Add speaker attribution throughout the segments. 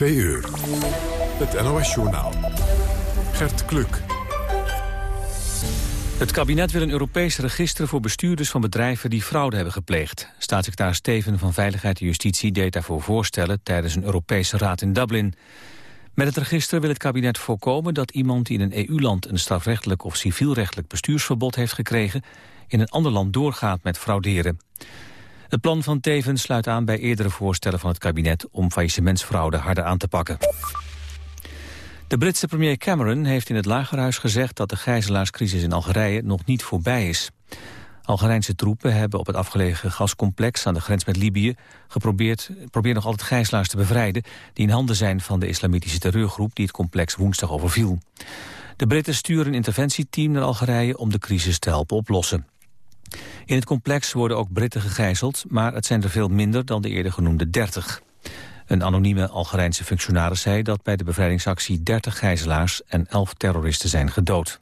Speaker 1: Twee uur. Het NOS-journaal. Gert Kluk.
Speaker 2: Het kabinet wil een Europees register voor bestuurders van bedrijven die fraude hebben gepleegd. Staatssecretaris Steven van Veiligheid en Justitie deed daarvoor voorstellen tijdens een Europese raad in Dublin. Met het register wil het kabinet voorkomen dat iemand die in een EU-land een strafrechtelijk of civielrechtelijk bestuursverbod heeft gekregen, in een ander land doorgaat met frauderen. Het plan van Teven sluit aan bij eerdere voorstellen van het kabinet om faillissementsfraude harder aan te pakken. De Britse premier Cameron heeft in het Lagerhuis gezegd dat de gijzelaarscrisis in Algerije nog niet voorbij is. Algerijnse troepen hebben op het afgelegen gascomplex aan de grens met Libië geprobeerd probeert nog altijd gijzelaars te bevrijden die in handen zijn van de islamitische terreurgroep die het complex woensdag overviel. De Britten sturen een interventieteam naar Algerije om de crisis te helpen oplossen. In het complex worden ook Britten gegijzeld, maar het zijn er veel minder dan de eerder genoemde 30. Een anonieme Algerijnse functionaris zei dat bij de bevrijdingsactie 30 gijzelaars en 11 terroristen zijn gedood.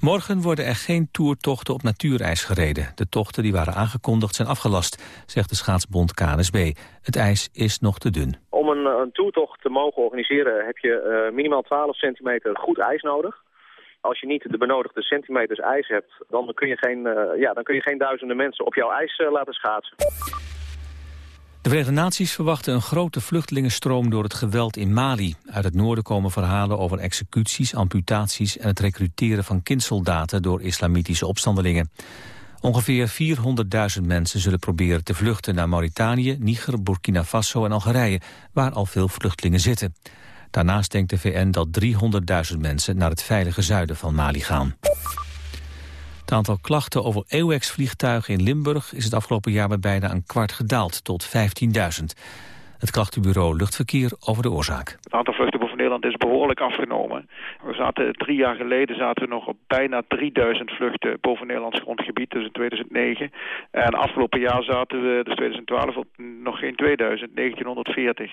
Speaker 2: Morgen worden er geen toertochten op natuurijs gereden. De tochten die waren aangekondigd zijn afgelast, zegt de schaatsbond KNSB. Het ijs is nog te dun.
Speaker 3: Om een, toertocht te mogen organiseren heb je uh, minimaal 12 centimeter goed ijs nodig. Als je niet de benodigde centimeters ijs hebt, dan kun je geen, uh, ja, dan kun je geen duizenden mensen op jouw ijs uh, laten schaatsen.
Speaker 2: De Verenigde Naties verwachten een grote vluchtelingenstroom door het geweld in Mali. Uit het noorden komen verhalen over executies, amputaties en het recruteren van kindsoldaten door islamitische opstandelingen. Ongeveer 400.000 mensen zullen proberen te vluchten naar Mauritanië, Niger, Burkina Faso en Algerije, waar al veel vluchtelingen zitten. Daarnaast denkt de VN dat 300.000 mensen naar het veilige zuiden van Mali gaan. Het aantal klachten over EUX-vliegtuigen in Limburg is het afgelopen jaar met bijna een kwart gedaald tot 15.000. Het klachtenbureau Luchtverkeer over de oorzaak.
Speaker 4: Het aantal vluchten boven Nederland is behoorlijk afgenomen. We zaten drie jaar geleden zaten we nog op bijna 3000 vluchten boven Nederlands grondgebied, dus in 2009. En afgelopen jaar zaten we, dus 2012, op nog geen 2000, 1940.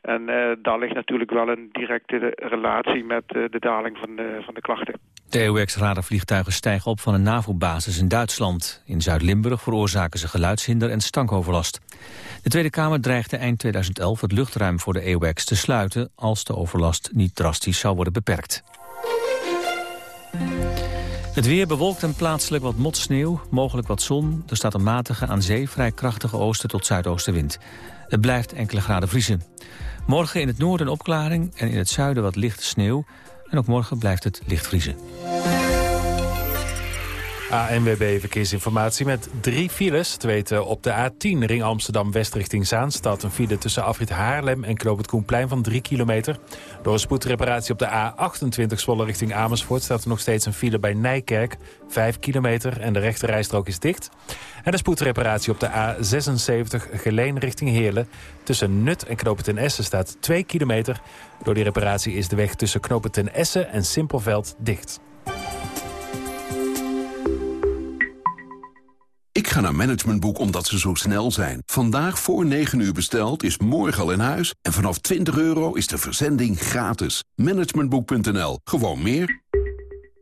Speaker 4: En uh, daar ligt natuurlijk wel een directe relatie met uh, de daling van de, van de klachten.
Speaker 2: De EUX-radarvliegtuigen stijgen op van een NAVO-basis in Duitsland. In Zuid-Limburg veroorzaken ze geluidshinder en stankoverlast. De Tweede Kamer dreigde eind 2011 het luchtruim voor de EUX te sluiten... als de overlast niet drastisch zou worden beperkt. Het weer bewolkt en plaatselijk wat motsneeuw, mogelijk wat zon. Er staat een matige, aan zee vrij krachtige oosten tot zuidoostenwind. Het blijft enkele graden vriezen. Morgen in het noorden opklaring en in het zuiden wat lichte sneeuw... En ook morgen blijft het licht vriezen.
Speaker 5: ANWB Verkeersinformatie met drie files. Te weten op de A10 ring Amsterdam-West richting Zaanstad. Een file tussen afrit Haarlem en Knoop het Koenplein van 3 kilometer. Door een spoedreparatie op de A28 Zwolle richting Amersfoort... staat er nog steeds een file bij Nijkerk, 5 kilometer... en de rechterrijstrook is dicht. En de spoedreparatie op de A76 Geleen richting Heerlen. Tussen Nut en Knoop ten Essen staat 2 kilometer. Door die reparatie is de weg tussen Knoop ten Essen en Simpelveld dicht.
Speaker 6: Ik ga naar Managementboek omdat ze zo snel zijn. Vandaag voor 9 uur besteld is morgen al in huis. En vanaf 20 euro is de verzending gratis. Managementboek.nl. Gewoon meer.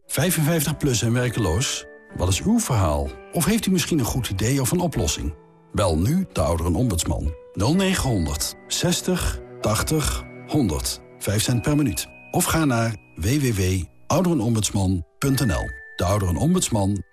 Speaker 7: 55 plus en werkeloos? Wat is uw verhaal? Of heeft u misschien een goed idee of een oplossing? Bel nu de ouderenombudsman. 0900 60 80 100. 5 cent per minuut. Of ga naar www.ouderenombudsman.nl. De Ouderenombudsman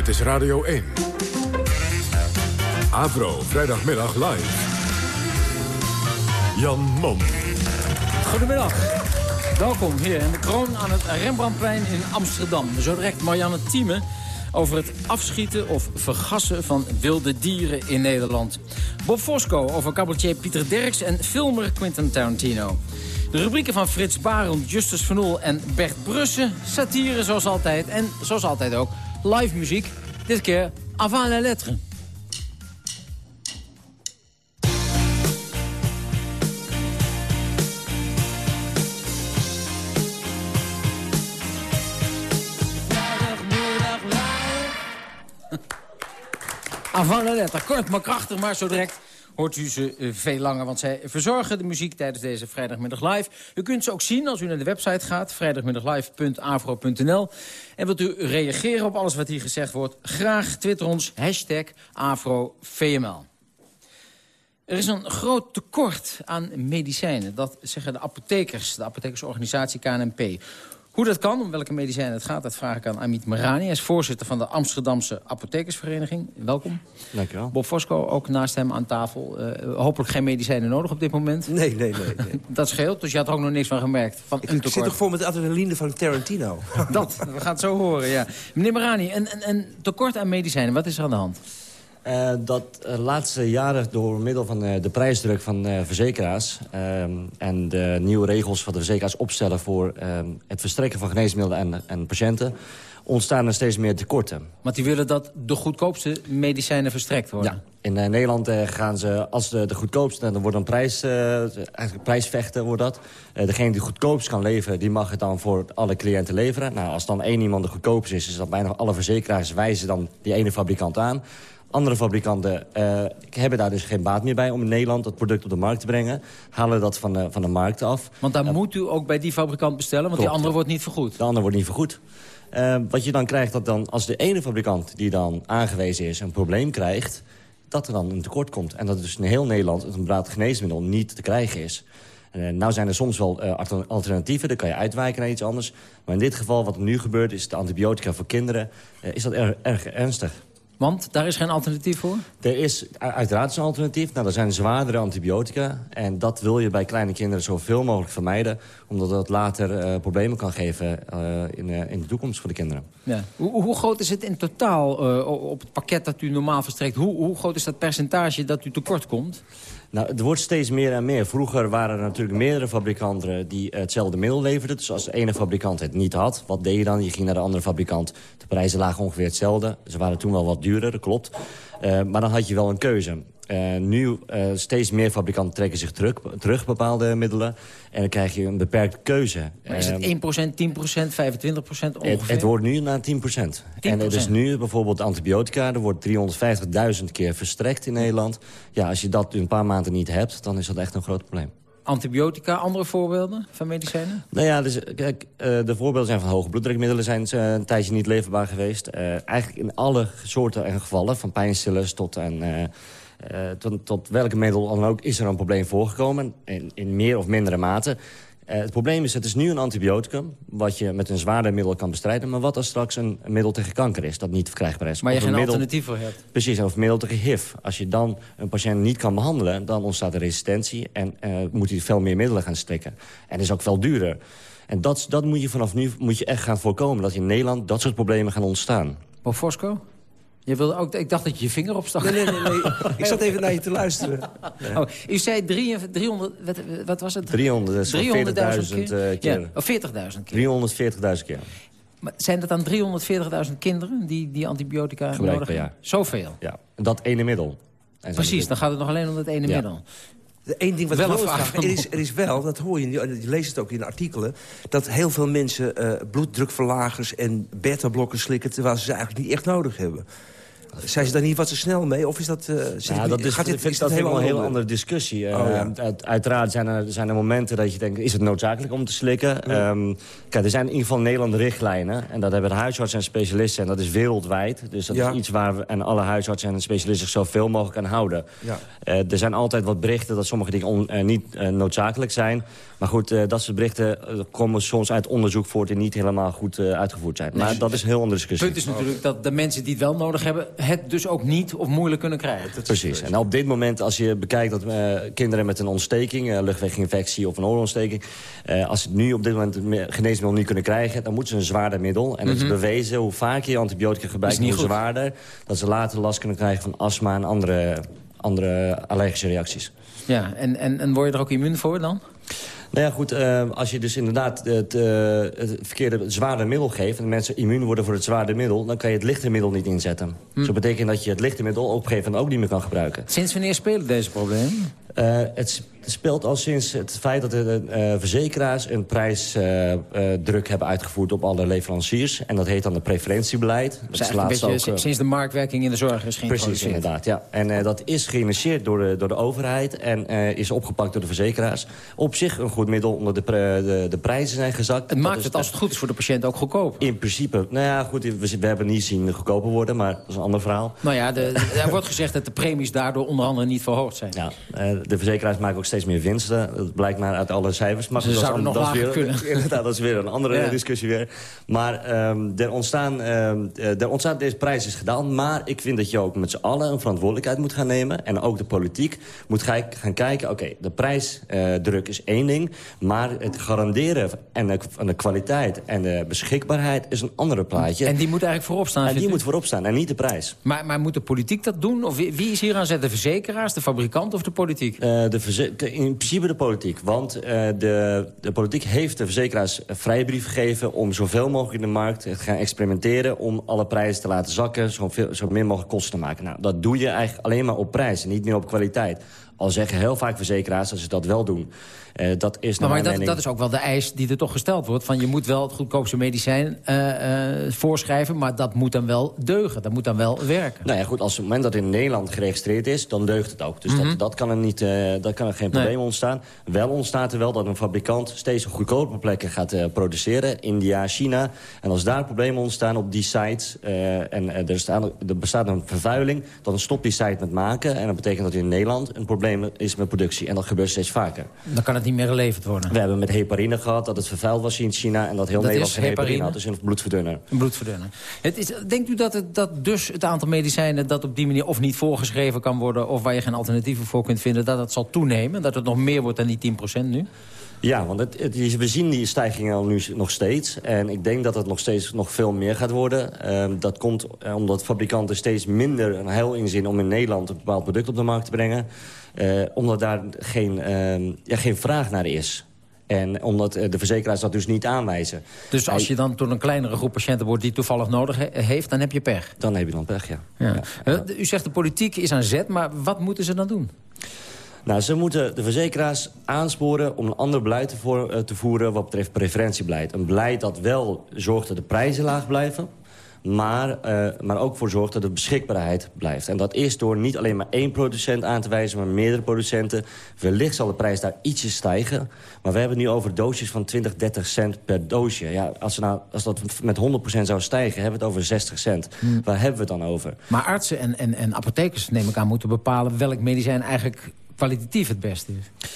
Speaker 1: Dit is Radio 1. Avro, vrijdagmiddag live. Jan Mom.
Speaker 8: Goedemiddag. Welkom hier in de kroon aan het Rembrandtplein in Amsterdam. Zo direct Marianne Thieme over het afschieten of vergassen van wilde dieren in Nederland. Bob Fosco over cabaretier Pieter Derks en filmer Quentin Tarantino. De rubrieken van Frits Barend, Justus Van Oel en Bert Brussen. Satire zoals altijd en zoals altijd ook live muziek. Dit keer avant la lettre. Avant la lettre. Kort maar krachtig, maar zo direct hoort u ze eh, veel langer. Want zij verzorgen de muziek tijdens deze vrijdagmiddag live. U kunt ze ook zien als u naar de website gaat. vrijdagmiddaglive.afro.nl En wilt u reageren op alles wat hier gezegd wordt? Graag twitter ons hashtag AfroVML. Er is een groot tekort aan medicijnen. Dat zeggen de apothekers, de apothekersorganisatie KNP. Hoe dat kan, om welke medicijnen het gaat, dat vraag ik aan Amit Marani. Hij is voorzitter van de Amsterdamse Apothekersvereniging. Welkom.
Speaker 9: Dankjewel.
Speaker 8: Bob Fosco, ook naast hem aan tafel. Uh, hopelijk geen medicijnen nodig op dit moment.
Speaker 9: Nee, nee, nee. nee.
Speaker 8: dat scheelt, dus je had er ook nog niks van gemerkt. Van
Speaker 9: ik, ik zit toch voor met de adrenaline van Tarantino.
Speaker 8: dat, we gaan het zo horen, ja. Meneer Marani, een, een, een tekort aan medicijnen, wat is er aan de hand?
Speaker 10: Uh, dat de uh, laatste jaren door middel van uh, de prijsdruk van verzekeraars... ehm, en de nieuwe regels van de verzekeraars opstellen... voor ehm, het verstrekken van geneesmiddelen en, en patiënten... ontstaan er steeds meer tekorten.
Speaker 8: Want die willen dat de goedkoopste medicijnen verstrekt worden?
Speaker 10: Ja. In Nederland gaan ze, als de, de goedkoopste... dan wordt een prijs, eigenlijk prijsvechten wordt dat. degene die goedkoopst kan leveren, die mag het dan voor alle cliënten leveren. Nou, als dan één iemand de goedkoopste is... is dat bijna alle verzekeraars wijzen dan die ene fabrikant aan... Andere fabrikanten uh, hebben daar dus geen baat meer bij... om in Nederland het product op de markt te brengen. Halen dat van de, van de markt af.
Speaker 8: Want daar uh, moet u ook bij die fabrikant bestellen, want klopt, die andere wordt niet vergoed.
Speaker 10: De andere wordt niet vergoed. Uh, wat je dan krijgt, dat dan als de ene fabrikant die dan aangewezen is... een probleem krijgt, dat er dan een tekort komt. En dat dus in heel Nederland het een geneesmiddel niet te krijgen is. Uh, nou zijn er soms wel uh, alternatieven, dan kan je uitwijken naar iets anders. Maar in dit geval, wat er nu gebeurt, is de antibiotica voor kinderen... Uh, is dat erg, erg ernstig.
Speaker 8: Want daar is geen alternatief voor?
Speaker 10: Er is uiteraard een alternatief. Nou, er zijn zwaardere antibiotica. En dat wil je bij kleine kinderen zoveel mogelijk vermijden. Omdat dat later uh, problemen kan geven uh, in, uh, in de toekomst voor de kinderen.
Speaker 8: Ja. Hoe, hoe, groot is het in totaal op het pakket dat u normaal verstrekt? Hoe, hoe groot is dat percentage dat u tekort komt?
Speaker 10: Nou, het wordt steeds meer en meer. Vroeger waren er natuurlijk meerdere fabrikanten die hetzelfde middel leverden. Dus als de ene fabrikant het niet had, wat deed je dan? Je ging naar de andere fabrikant. De prijzen lagen ongeveer hetzelfde. Ze waren toen wel wat duurder, dat klopt. Uh, maar dan had je wel een keuze. Uh, nu uh, steeds meer fabrikanten trekken zich terug, terug, bepaalde middelen. En dan krijg je een beperkte keuze.
Speaker 8: Maar is het 1%, 10%, 25% ongeveer?
Speaker 10: Het, het wordt nu naar 10%. 10%. En het is nu bijvoorbeeld antibiotica. Er wordt 350.000 keer verstrekt in Nederland. Ja, als je dat een paar maanden niet hebt, dan is dat echt een groot probleem.
Speaker 8: Antibiotica, andere voorbeelden van medicijnen?
Speaker 10: Nou ja, dus, kijk, uh, de voorbeelden zijn van hoge bloeddrukmiddelen... zijn een tijdje niet leverbaar geweest. Uh, eigenlijk in alle soorten en gevallen, van pijnstillers tot... En, uh, tot, tot welke middel dan ook is er een probleem voorgekomen. In, in meer of mindere mate. Uh, het probleem is, het is nu een antibioticum... wat je met een zwaarder middel kan bestrijden... maar wat als straks een, een middel tegen kanker is... dat niet verkrijgbaar is.
Speaker 8: Maar je
Speaker 10: of
Speaker 8: geen
Speaker 10: middel,
Speaker 8: alternatief voor hebt.
Speaker 10: Precies, of een middel tegen HIV. Als je dan een patiënt niet kan behandelen... dan ontstaat er resistentie en uh, moet hij veel meer middelen gaan strikken. En is ook veel duurder. En dat, dat moet je vanaf nu moet je echt gaan voorkomen... dat in Nederland dat soort problemen gaan ontstaan.
Speaker 8: Bob Fosco? Je wilde ook, ik dacht dat je je vinger opstak.
Speaker 9: Nee, nee, nee. nee. ik zat even naar je te luisteren.
Speaker 8: Nee. Oh, u zei 300, wat, wat was het?
Speaker 10: 300, 300.000 keer. keer.
Speaker 8: Ja, of 40.000 keer.
Speaker 10: 340.000 keer.
Speaker 8: Maar zijn dat dan 340.000 kinderen die, die antibiotica nodig hebben?
Speaker 10: Ja.
Speaker 8: Zoveel?
Speaker 10: Ja, en dat ene middel.
Speaker 8: En Precies, dan gaat het nog alleen om dat ene ja. middel.
Speaker 9: Eén ding wat
Speaker 8: wel
Speaker 9: ik er is, er is wel, dat hoor je, je leest het ook in de artikelen... dat heel veel mensen uh, bloeddrukverlagers en beta-blokkers slikken... terwijl ze ze eigenlijk niet echt nodig hebben. Zijn ze daar niet wat te snel mee? Of is dat, uh,
Speaker 10: ja, dat is, gaat dit, is dat helemaal een hele andere discussie. Uh, oh, ja. uit, uiteraard zijn er, zijn er momenten dat je denkt... is het noodzakelijk om te slikken? Ja. Um, kijk, er zijn in ieder geval in Nederland richtlijnen. En dat hebben de huisartsen en specialisten. En dat is wereldwijd. Dus dat ja. is iets waar we en alle huisartsen en specialisten... zich zoveel mogelijk aan houden. Uh, er zijn altijd wat berichten dat sommige dingen on, niet noodzakelijk zijn. Maar goed, uh, dat soort berichten uh, komen soms uit onderzoek voort... die niet helemaal goed uh, uitgevoerd zijn. Maar nee, dat is een heel andere discussie.
Speaker 8: Het punt is natuurlijk dat de mensen die het wel nodig hebben... het dus ook niet of moeilijk kunnen krijgen.
Speaker 10: Precies. En op dit moment, als je bekijkt dat kinderen met een ontsteking... luchtweginfectie of een oorontsteking... als ze nu op dit moment geneesmiddel niet kunnen krijgen... dan moeten ze een zwaarder middel. En het mm -hmm. is bewezen, hoe vaker je antibiotica gebruikt... hoe goed. zwaarder, dat ze later last kunnen krijgen van astma... en andere, andere allergische reacties.
Speaker 8: Ja, en, en, en word je er ook immuun voor dan?
Speaker 10: Nou ja, goed, uh, als je dus inderdaad het, uh, het verkeerde het zware middel geeft... en mensen immuun worden voor het zware middel... dan kan je het lichte middel niet inzetten. Hm. Dus dat betekent dat je het lichte middel op een gegeven moment ook niet meer kan gebruiken.
Speaker 8: Sinds wanneer spelen deze problemen?
Speaker 10: Uh, het Het speelt al sinds het feit dat de uh, verzekeraars een prijsdruk uh, hebben uitgevoerd op alle leveranciers. En dat heet dan de preferentiebeleid.
Speaker 8: Dat is een beetje ook, sinds de marktwerking in de zorg is geïntroduceerd.
Speaker 10: Precies, inderdaad. Ja. En dat is geïnitieerd door de, door de overheid en is opgepakt door de verzekeraars. Op zich een goed middel omdat de, de, de prijzen zijn gezakt.
Speaker 8: Het maakt het als het goed is voor de patiënt ook goedkoop.
Speaker 10: In principe. Nou ja, goed, we, we hebben niet zien goedkoper worden, maar dat is een ander verhaal.
Speaker 8: Nou ja, de, er wordt gezegd dat de premies daardoor onder andere niet verhoogd zijn.
Speaker 10: Ja, de verzekeraars maken ook steeds meer winsten. Dat blijkt maar uit alle cijfers.
Speaker 8: Maar Ze zouden nog lager
Speaker 10: weer,
Speaker 8: kunnen.
Speaker 10: Inderdaad, dat is weer een andere discussie weer. Maar um, er, ontstaan, um, er ontstaat deze prijs is gedaan. Maar ik vind dat je ook met z'n allen een verantwoordelijkheid moet gaan nemen. En ook de politiek moet gaan kijken. Oké, de prijsdruk is één ding. Maar het garanderen en de, de, kwaliteit en de beschikbaarheid is een andere plaatje.
Speaker 8: En die moet eigenlijk voorop staan?
Speaker 10: En die moet voorop staan en niet de prijs.
Speaker 8: Maar, maar moet de politiek dat doen? Of wie, wie is hier aan zet? De verzekeraars, de fabrikant of de politiek?
Speaker 10: Uh, de in principe de politiek. Want uh, de, de politiek heeft de verzekeraars vrijbrief gegeven... om zoveel mogelijk in de markt te gaan experimenteren... om alle prijzen te laten zakken, zo, veel, zo min mogelijk kosten te maken. Nou, dat doe je eigenlijk alleen maar op prijs en niet meer op kwaliteit. Al zeggen heel vaak verzekeraars dat ze dat wel doen. Uh, dat is
Speaker 8: maar, maar dat, dat, is ook wel de eis die er toch gesteld wordt. Van je moet wel het goedkoopste medicijn uh, uh, voorschrijven... maar dat moet dan wel deugen, dat moet dan wel werken.
Speaker 10: Nou ja, goed, als het moment dat in Nederland geregistreerd is... dan deugt het ook. Dus mm -hmm. dat, dat, kan er niet, dat kan er geen probleem nee. ontstaan. Wel ontstaat er wel dat een fabrikant steeds op goedkope plekken gaat produceren. India, China. En als daar problemen ontstaan op die sites... en er, staan, er bestaat een vervuiling... dan stopt die site met maken. En dat betekent dat in Nederland een probleem is met productie. En dat gebeurt steeds vaker.
Speaker 8: Dan kan het niet meer geleverd worden.
Speaker 10: We hebben met heparine gehad dat het vervuild was in China... en dat heel dat Nederland geen heparine had, dus een bloedverdunner.
Speaker 8: Een bloedverdunner. Het is, denkt u dat, het, dat dus het aantal medicijnen dat op die manier... of niet voorgeschreven kan worden of waar je geen alternatieven voor kunt vinden... dat het zal toenemen, dat het nog meer wordt dan die 10% nu?
Speaker 10: Ja, want het, het, we zien die stijging al nu nog steeds. En ik denk dat het nog steeds nog veel meer gaat worden. Um, dat komt uh, omdat fabrikanten steeds minder een heil inzien... om in Nederland een bepaald product op de markt te brengen. Uh, omdat daar geen, uh, ja, geen vraag naar is. En omdat de verzekeraars dat dus niet aanwijzen.
Speaker 8: Dus als je dan door een kleinere groep patiënten wordt... die toevallig nodig he heeft, dan heb je pech?
Speaker 10: Dan heb je dan pech, ja. ja.
Speaker 8: ja. U zegt de politiek is aan zet, maar wat moeten ze dan doen?
Speaker 10: Nou, ze moeten de verzekeraars aansporen om een ander beleid te, voor, te voeren... wat betreft preferentiebeleid. Een beleid dat wel zorgt dat de prijzen laag blijven maar, uh, maar ook voor zorgt dat de beschikbaarheid blijft. En dat is door niet alleen maar één producent aan te wijzen... maar meerdere producenten. Wellicht zal de prijs daar ietsje stijgen. Maar we hebben het nu over doosjes van 20, 30 cent per doosje. Ja, als, nou, als dat met 100% zou stijgen, hebben we het over 60 cent. Hmm. Waar hebben we het dan over?
Speaker 8: Maar artsen en, en, en apothekers, neem ik aan, moeten bepalen... welk medicijn eigenlijk kwalitatief het beste is.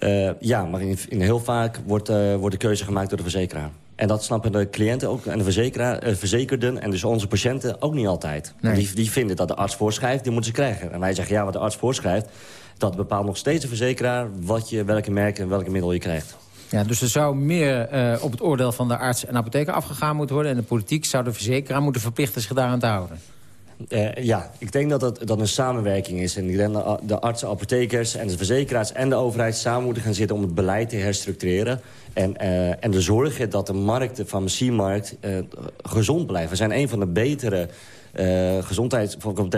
Speaker 10: Uh, ja, maar in, in heel vaak wordt, uh, wordt de keuze gemaakt door de verzekeraar. En dat snappen de cliënten ook en de verzekeraar, uh, verzekerden en dus onze patiënten ook niet altijd. Nee. Die, die vinden dat de arts voorschrijft, die moeten ze krijgen. En wij zeggen ja, wat de arts voorschrijft, dat bepaalt nog steeds de verzekeraar... Wat je, welke merken en welke middel je krijgt.
Speaker 8: Ja, dus er zou meer uh, op het oordeel van de arts en apotheker afgegaan moeten worden... en de politiek zou de verzekeraar moeten verplichten zich daaraan te houden.
Speaker 10: Uh, ja, ik denk dat dat, dat een samenwerking is. En ik denk dat de artsen, apothekers en de verzekeraars en de overheid samen moeten gaan zitten om het beleid te herstructureren. En, uh, en de zorgen dat de markt, de farmaciemarkt, uh, gezond blijft. We zijn een van de betere uh, gezondheid,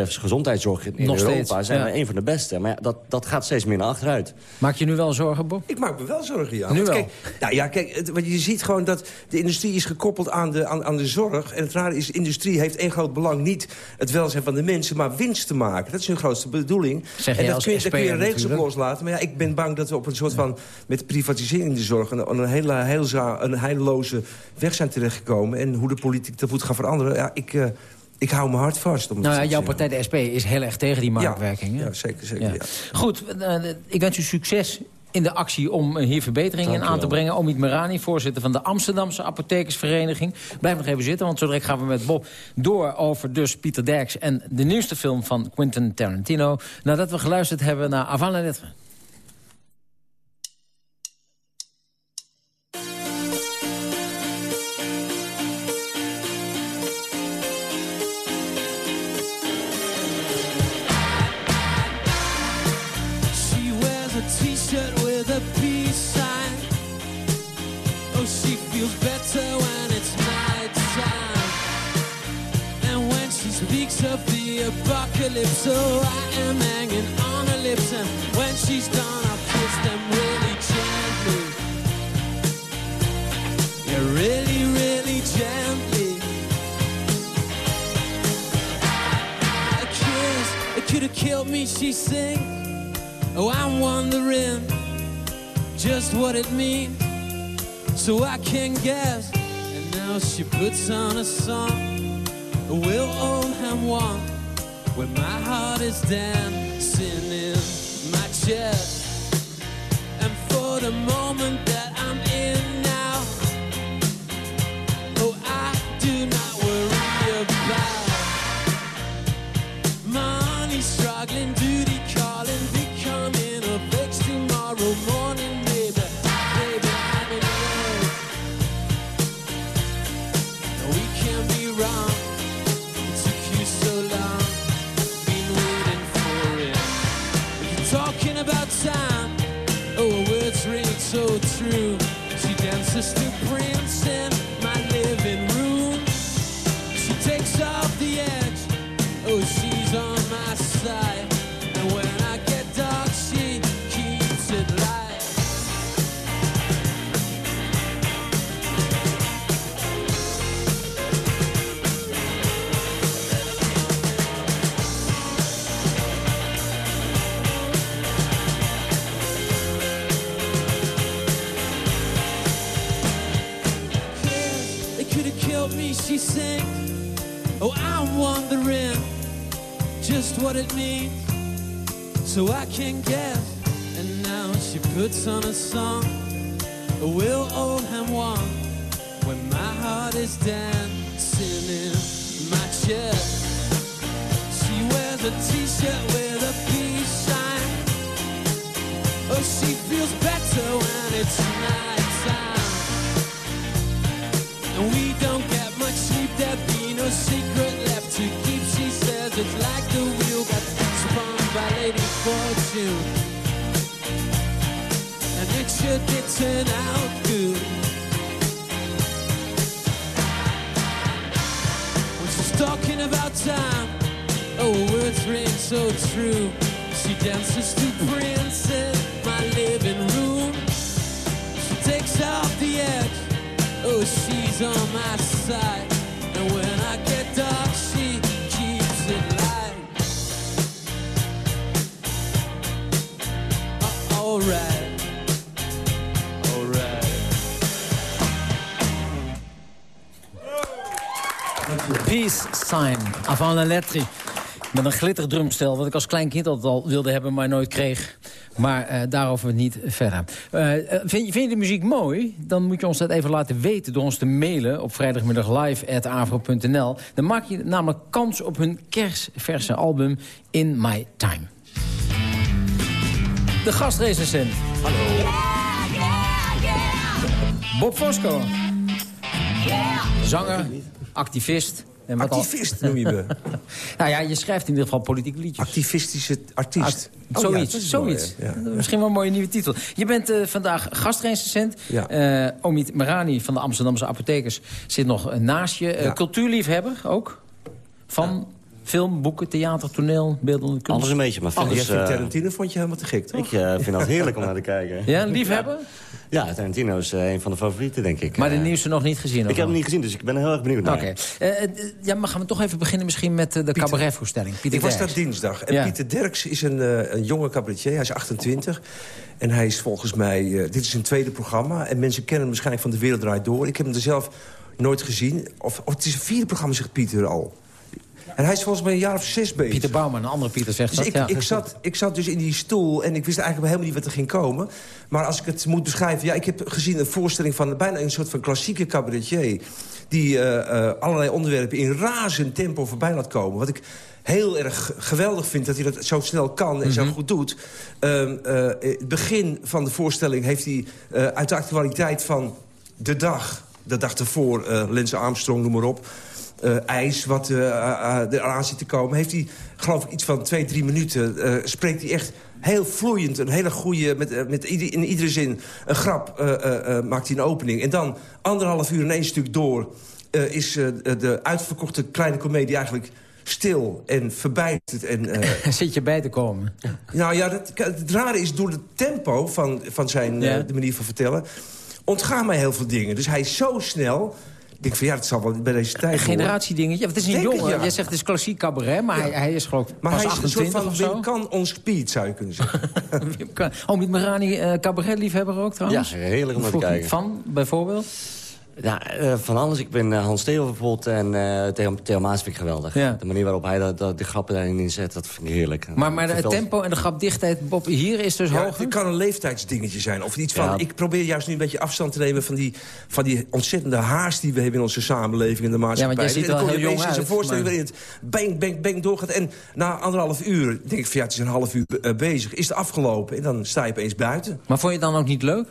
Speaker 10: gezondheidszorg in
Speaker 8: Nog
Speaker 10: Europa
Speaker 8: steeds,
Speaker 10: zijn
Speaker 8: ja.
Speaker 10: we een van de beste. Maar ja, dat, dat gaat steeds meer naar achteruit.
Speaker 8: Maak je nu wel zorgen, Bob?
Speaker 9: Ik maak me wel zorgen, ja.
Speaker 8: Nu wel?
Speaker 9: Kijk, nou ja, kijk, het, want je ziet gewoon dat de industrie is gekoppeld aan de, aan, aan de zorg. En het rare is, de industrie heeft één groot belang. Niet het welzijn van de mensen, maar winst te maken. Dat is hun grootste bedoeling.
Speaker 8: Zeg
Speaker 9: en dat
Speaker 8: als
Speaker 9: kun je, daar kun je regels op loslaten. Maar ja, ik ben bang dat we op een soort van... met privatisering in de zorg... een, een hele heilza, een heilloze weg zijn terechtgekomen. En hoe de politiek dat moet gaan veranderen. Ja, ik... Uh, ik hou mijn hart vast. Om
Speaker 8: Nou ja, jouw partij, de SP, is heel erg tegen die marktwerking. hè?
Speaker 9: Ja, zeker, zeker.
Speaker 8: Ja.
Speaker 9: Ja.
Speaker 8: Goed, uh, ik wens u succes in de actie om uh, hier verbeteringen in aan te brengen. Omid Merani, voorzitter van de Amsterdamse Apothekersvereniging. Blijf nog even zitten, want zo direct gaan we met Bob door over dus Pieter Derks... en de nieuwste film van Quentin Tarantino. Nadat we geluisterd hebben naar Avant la lettre.
Speaker 11: face of the apocalypse. So I am hanging on her lips, and when she's done, I'll kiss them
Speaker 12: really gently. Yeah, really, really gently. A kiss, it could have killed me, she sing. Oh, I'm wondering just what it means, so I can guess. And now she puts on a song We'll all. When my heart is dancing in my chest? And for the moment that I'm in now, oh, I do not worry about money struggling, duty what it means, so I can guess. And now she puts on a song. Will Oldham want when my heart is dancing in my chest? She wears a t-shirt turn out good. When she's talking about time, oh, words ring so true. She dances to Prince in my living room. She takes off the edge. Oh, she's on my side. And when I get dark, she keeps it light. Uh. Alright.
Speaker 8: Sign, avant la lettre. Met een glitterdrumstel, wat ik als klein kind altijd al wilde hebben, maar nooit kreeg. Maar eh, daarover niet verder. Eh, eh, vind, je, vind je de muziek mooi? Dan moet je ons dat even laten weten door ons te mailen op vrijdagmiddag live.avro.nl. Dan maak je namelijk kans op hun kerstverse album In My Time. De gastrecensent. Hallo. Bob Fosco. Zanger, activist. En wat al-
Speaker 9: Activist noem je me.
Speaker 8: nou ja, je schrijft in ieder geval politieke liedjes.
Speaker 9: Activistische artiest.
Speaker 8: Art-
Speaker 9: Oh ja,
Speaker 8: zoiets,
Speaker 9: is mooi,
Speaker 8: zoiets.
Speaker 9: Ja.
Speaker 8: Misschien wel een mooie nieuwe titel. Je bent eh, vandaag gastrecensent.
Speaker 9: Ja.
Speaker 8: Eh, Omid Merani van de Amsterdamse Apothekers zit nog naast je. Eh,
Speaker 9: Ja.
Speaker 8: Cultuurliefhebber ook? Van film, boeken, theater, toneel, beeldende kunst?
Speaker 10: Alles een beetje, maar
Speaker 9: vindt
Speaker 10: eh,
Speaker 9: Tarantino vond je helemaal te gek, toch?
Speaker 10: ik eh, vind dat heerlijk om naar te kijken.
Speaker 8: Ja, liefhebber?
Speaker 10: Ja, Tarantino is eh, een van de favorieten, denk ik.
Speaker 8: Maar de
Speaker 10: Eh,
Speaker 8: nieuwste nog niet gezien? of
Speaker 10: Ik heb hem niet gezien, dus ik ben heel erg benieuwd naar.
Speaker 8: Oké. Eh, eh, ja, maar gaan we toch even beginnen misschien met de cabaretvoorstelling. Pieter
Speaker 9: Ik was daar dinsdag. En
Speaker 8: Ja.
Speaker 9: Pieter Derks is een, een jonge cabaretier. Hij is 28. En hij is volgens mij... dit is zijn tweede programma. En mensen kennen hem waarschijnlijk van De Wereld Draait Door. Ik heb hem er zelf nooit gezien. Of, of het is een vierde programma, zegt Pieter al. En hij is volgens mij een jaar of zes bezig.
Speaker 8: Pieter Bouwman, een andere Pieter zegt
Speaker 9: Dus
Speaker 8: dat.
Speaker 9: ik,
Speaker 8: ja.
Speaker 9: ik, zat, ik zat dus in die stoel en ik wist eigenlijk helemaal niet wat er ging komen. Maar als ik het moet beschrijven... Ja, ik heb gezien een voorstelling van bijna een soort van klassieke cabaretier... die eh, eh, allerlei onderwerpen in razend tempo voorbij laat komen. Wat ik heel erg geweldig vind dat hij dat zo snel kan en zo
Speaker 8: Mhm.
Speaker 9: goed doet. Ehm, eh, het begin van de voorstelling heeft hij uit de actualiteit van de dag... de dag ervoor, Lance Armstrong, noem maar op eh, ijs wat eh, eraan zit te komen... heeft hij, geloof ik, iets van twee, drie minuten... spreekt hij echt heel vloeiend, een hele goede... met, met ieder, in iedere zin een grap maakt hij een opening. En dan anderhalf uur in één stuk door... is de uitverkochte kleine komedie eigenlijk stil en verbijterd. En,
Speaker 8: Zit je bij te komen?
Speaker 9: nou ja, dat, het rare is door het tempo van, van zijn
Speaker 8: Ja.
Speaker 9: de manier van vertellen... ontgaan mij heel veel dingen. Dus hij is zo snel Ik denk van ja, het zal wel bij deze tijd
Speaker 8: Een generatiedingetje. Het is een jongen.
Speaker 9: ja.
Speaker 8: Jij zegt het is klassiek cabaret, maar hij, hij is geloof ik
Speaker 9: Maar
Speaker 8: pas
Speaker 9: hij is een soort
Speaker 8: 28
Speaker 9: van
Speaker 8: of zo.
Speaker 9: Wim kan on speed, zou je kunnen zeggen.
Speaker 8: Wim Kan- Oh, met Marani eh cabaretliefhebber ook trouwens?
Speaker 10: Ja, heerlijk om naar te kijken.
Speaker 8: Van, bijvoorbeeld?
Speaker 10: Ja, eh, van alles. Ik ben eh, Hans Theo bijvoorbeeld en eh Theo, Theo Maas vind ik geweldig.
Speaker 8: Ja.
Speaker 10: De manier waarop hij dat, dat, de grappen daarin inzet, dat vind ik heerlijk.
Speaker 8: Maar, maar het tempo en de grapdichtheid, Bob, hier is dus
Speaker 9: Ja,
Speaker 8: hoger?
Speaker 9: het kan een leeftijdsdingetje zijn. Of iets van,
Speaker 10: Ja.
Speaker 9: ik probeer juist nu een beetje afstand te nemen... van die, van die ontzettende haast die we hebben in onze samenleving en de maatschappij.
Speaker 8: Ja, want jij ziet
Speaker 9: En
Speaker 8: er wel heel jong uit,
Speaker 9: voorstelling
Speaker 8: maar-
Speaker 9: waarin het bang, bang, bang doorgaat. En na anderhalf uur denk ik van ja, het is een half uur eh, bezig. Is het afgelopen? En dan sta je opeens buiten.
Speaker 8: Maar vond je het dan ook niet leuk?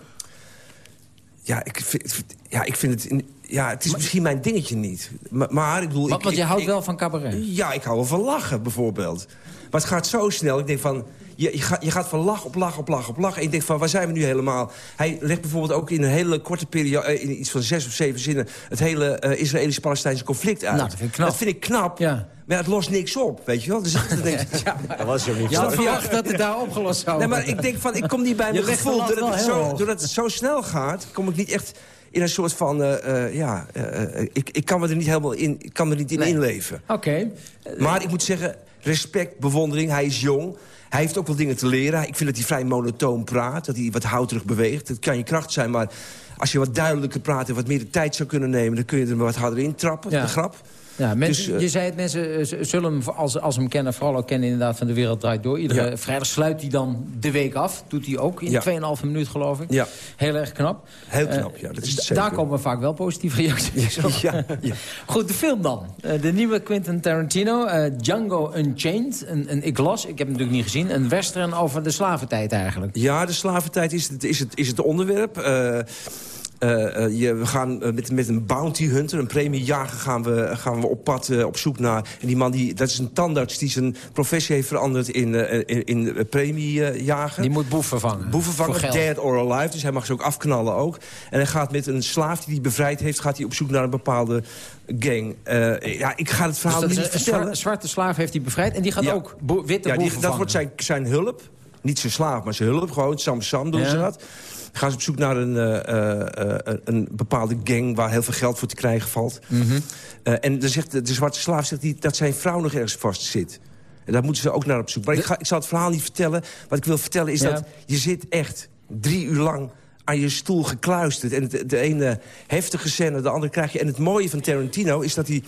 Speaker 9: Ja, ik vind, ja, ik vind het... in- ja, het is misschien mijn dingetje niet. Maar, maar ik bedoel...
Speaker 8: Want,
Speaker 9: ik,
Speaker 8: want je
Speaker 9: ik-
Speaker 8: houdt
Speaker 9: ik-
Speaker 8: wel van cabaret.
Speaker 9: Ja, ik hou wel van lachen, bijvoorbeeld. Maar het gaat zo snel. Ik denk van... Je, je, gaat, je gaat van lach op lach op lach op lach. En je denkt van, waar zijn we nu helemaal? Hij legt bijvoorbeeld ook in een hele korte periode... eh, in iets van zes of zeven zinnen... het hele eh, Israëlisch-Palestijnse conflict uit.
Speaker 8: Nou, dat vind ik knap.
Speaker 9: Dat vind ik knap.
Speaker 8: Ja.
Speaker 9: Maar het lost niks op, weet je wel? Dus denk ik, ja,
Speaker 10: Dat was je niet.
Speaker 8: Je had verwacht dat het daar opgelost zou
Speaker 9: Nee,
Speaker 8: worden.
Speaker 9: maar ik denk van, ik kom niet bij mijn gevoel. Doordat het, zo, doordat het zo snel gaat, kom ik niet echt in een soort van... eh, eh, ja, eh, ik, ik kan me er niet helemaal in, ik kan me niet in
Speaker 8: Nee.
Speaker 9: inleven.
Speaker 8: Oké.
Speaker 9: Maar ik moet zeggen, respect, bewondering. Hij is jong. Hij heeft ook wel dingen te leren. Ik vind dat hij vrij monotoon praat. Dat hij wat houterig beweegt. Dat kan je kracht zijn, maar als je wat duidelijker praat... en wat meer de tijd zou kunnen nemen... dan kun je er wat harder in trappen,
Speaker 8: Ja.
Speaker 9: de grap.
Speaker 8: Ja, mensen,
Speaker 9: Dus, eh,
Speaker 8: je zei het, mensen eh, zullen hem, als, als ze hem kennen... vooral ook kennen inderdaad van De Wereld Draait Door. Iedere
Speaker 9: Ja.
Speaker 8: vrijdag sluit hij dan de week af. Doet hij ook in
Speaker 9: Ja.
Speaker 8: 2,5 minuut, geloof ik.
Speaker 9: Ja.
Speaker 8: Heel erg knap.
Speaker 9: Heel knap,
Speaker 8: Eh,
Speaker 9: ja, dat is
Speaker 8: d-
Speaker 9: het
Speaker 8: Daar komen vaak wel positieve reacties op.
Speaker 9: Ja.
Speaker 8: Goed, de film dan. De nieuwe Quentin Tarantino, Django Unchained. Een, een, ik las, ik heb hem natuurlijk niet gezien... een western over de slaventijd eigenlijk.
Speaker 9: Ja, de slaventijd is het, is het, is het onderwerp. Eh, eh, je, we gaan eh, met, met een bounty hunter, een premiejager, gaan we, gaan we op pad op zoek naar... En die man, die, dat is een tandarts die zijn professie heeft veranderd in, in, in premiejager.
Speaker 8: Die moet boef vervangen.
Speaker 9: Boeven vangen, dead or alive. Dus hij mag ze ook afknallen ook. En hij gaat met een slaaf die hij bevrijd heeft... gaat hij op zoek naar een bepaalde gang. Ja, ik ga het
Speaker 8: Dus
Speaker 9: verhaal
Speaker 8: dat
Speaker 9: niet
Speaker 8: een, een
Speaker 9: vertellen.
Speaker 8: zwarte, slaaf heeft hij bevrijd. En die gaat
Speaker 9: Ja.
Speaker 8: ook witte
Speaker 9: Ja, die,
Speaker 8: boeven
Speaker 9: dat
Speaker 8: vangen.
Speaker 9: wordt zijn, zijn hulp. Niet zijn slaaf, maar zijn hulp. Gewoon Sam Sam doen
Speaker 8: Ja.
Speaker 9: ze dat. Gaan ze op zoek naar een, eh, eh, eh, een bepaalde gang... waar heel veel geld voor te krijgen valt.
Speaker 8: Mhm.
Speaker 9: En dan zegt de, de zwarte slaaf zegt die, dat zijn vrouw nog ergens vast zit. En daar moeten ze ook naar op zoek. Maar ik, ga, ik zal het verhaal niet vertellen. Wat ik wil vertellen is
Speaker 8: Ja.
Speaker 9: dat je zit echt drie uur lang aan je stoel gekluisterd. En de, de ene heftige scène, de andere krijg je... En het mooie van Tarantino is dat hij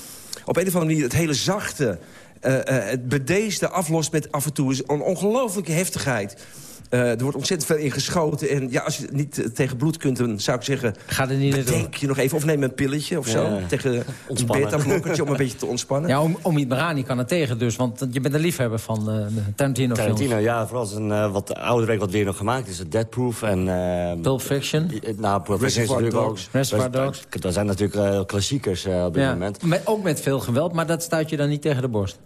Speaker 9: op een of andere manier... het hele zachte, het bedeesde aflost met af en toe een ongelooflijke heftigheid. Eh, er wordt ontzettend veel in geschoten. En ja, als je niet eh, tegen bloed kunt, dan zou ik zeggen...
Speaker 8: Ga er niet naartoe.
Speaker 9: Je nog even, of neem een pilletje of zo.
Speaker 10: Ja.
Speaker 9: Tegen een
Speaker 10: Ontspannen.
Speaker 9: beta-blokkertje om een beetje te ontspannen.
Speaker 8: Ja, om, Omid Marani kan er tegen dus, want je bent een liefhebber van eh, de Tarantino-films.
Speaker 10: Tarantino, ja, vooral zijn eh, wat oudere werk wat weer nog gemaakt is. het Dead Proof en...
Speaker 8: Pulp Fiction.
Speaker 10: Nou, Pulp Fiction is
Speaker 9: Reservoir
Speaker 10: natuurlijk ook...
Speaker 8: Reservoir Dogs.
Speaker 10: Dat zijn natuurlijk klassiekers eh, op dit
Speaker 8: Ja.
Speaker 10: moment.
Speaker 8: Met, ook met veel geweld, maar dat stuit je dan niet tegen de borst.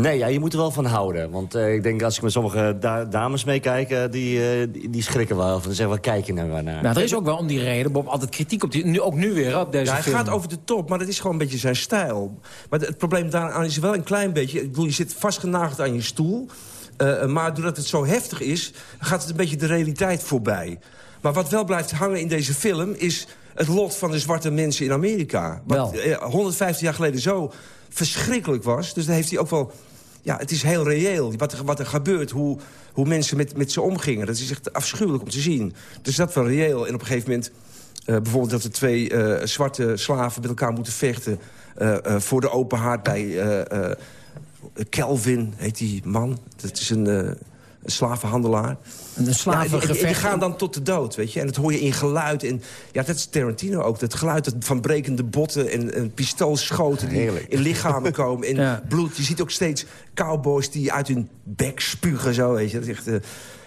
Speaker 10: Nee, ja, je moet er wel van houden. Want eh, ik denk als ik met sommige da- dames meekijk, eh, die, eh, die, die schrikken wel. Van, dan zeggen, waar kijk je nou maar naar?
Speaker 8: Nou, er is ook wel om die reden, Bob, altijd kritiek op die... Nu, ook nu weer, op deze
Speaker 9: Ja, hij
Speaker 8: film.
Speaker 9: gaat over de top, maar dat is gewoon een beetje zijn stijl. Maar het probleem daaraan is wel een klein beetje... Ik bedoel, je zit vastgenageld aan je stoel. eh, maar doordat het zo heftig is, gaat het een beetje de realiteit voorbij. Maar wat wel blijft hangen in deze film... is het lot van de zwarte mensen in Amerika. Wat
Speaker 8: Wel.
Speaker 9: eh, 150 jaar geleden zo verschrikkelijk was. Dus dan heeft hij ook wel... Ja, het is heel reëel wat er, wat er gebeurt, hoe, hoe mensen met, met ze omgingen. Dat is echt afschuwelijk om te zien. Dus dat wel reëel. En op een gegeven moment... eh, bijvoorbeeld dat er twee eh, zwarte slaven met elkaar moeten vechten... eh, voor de open haard bij Kelvin, heet die man. Dat is een, een slavenhandelaar.
Speaker 8: Een
Speaker 9: Ja, die-
Speaker 8: slavengevecht.
Speaker 9: die gaan dan tot de dood, weet je. En dat hoor je in geluid. En ja, dat is Tarantino ook. Dat geluid dat van brekende botten en, en pistoolschoten... die
Speaker 10: Heerlijk.
Speaker 9: in lichamen komen. En
Speaker 8: Ja.
Speaker 9: bloed. Je ziet ook steeds cowboys die uit hun bek spugen. Zo, weet je. Dat is echt, eh,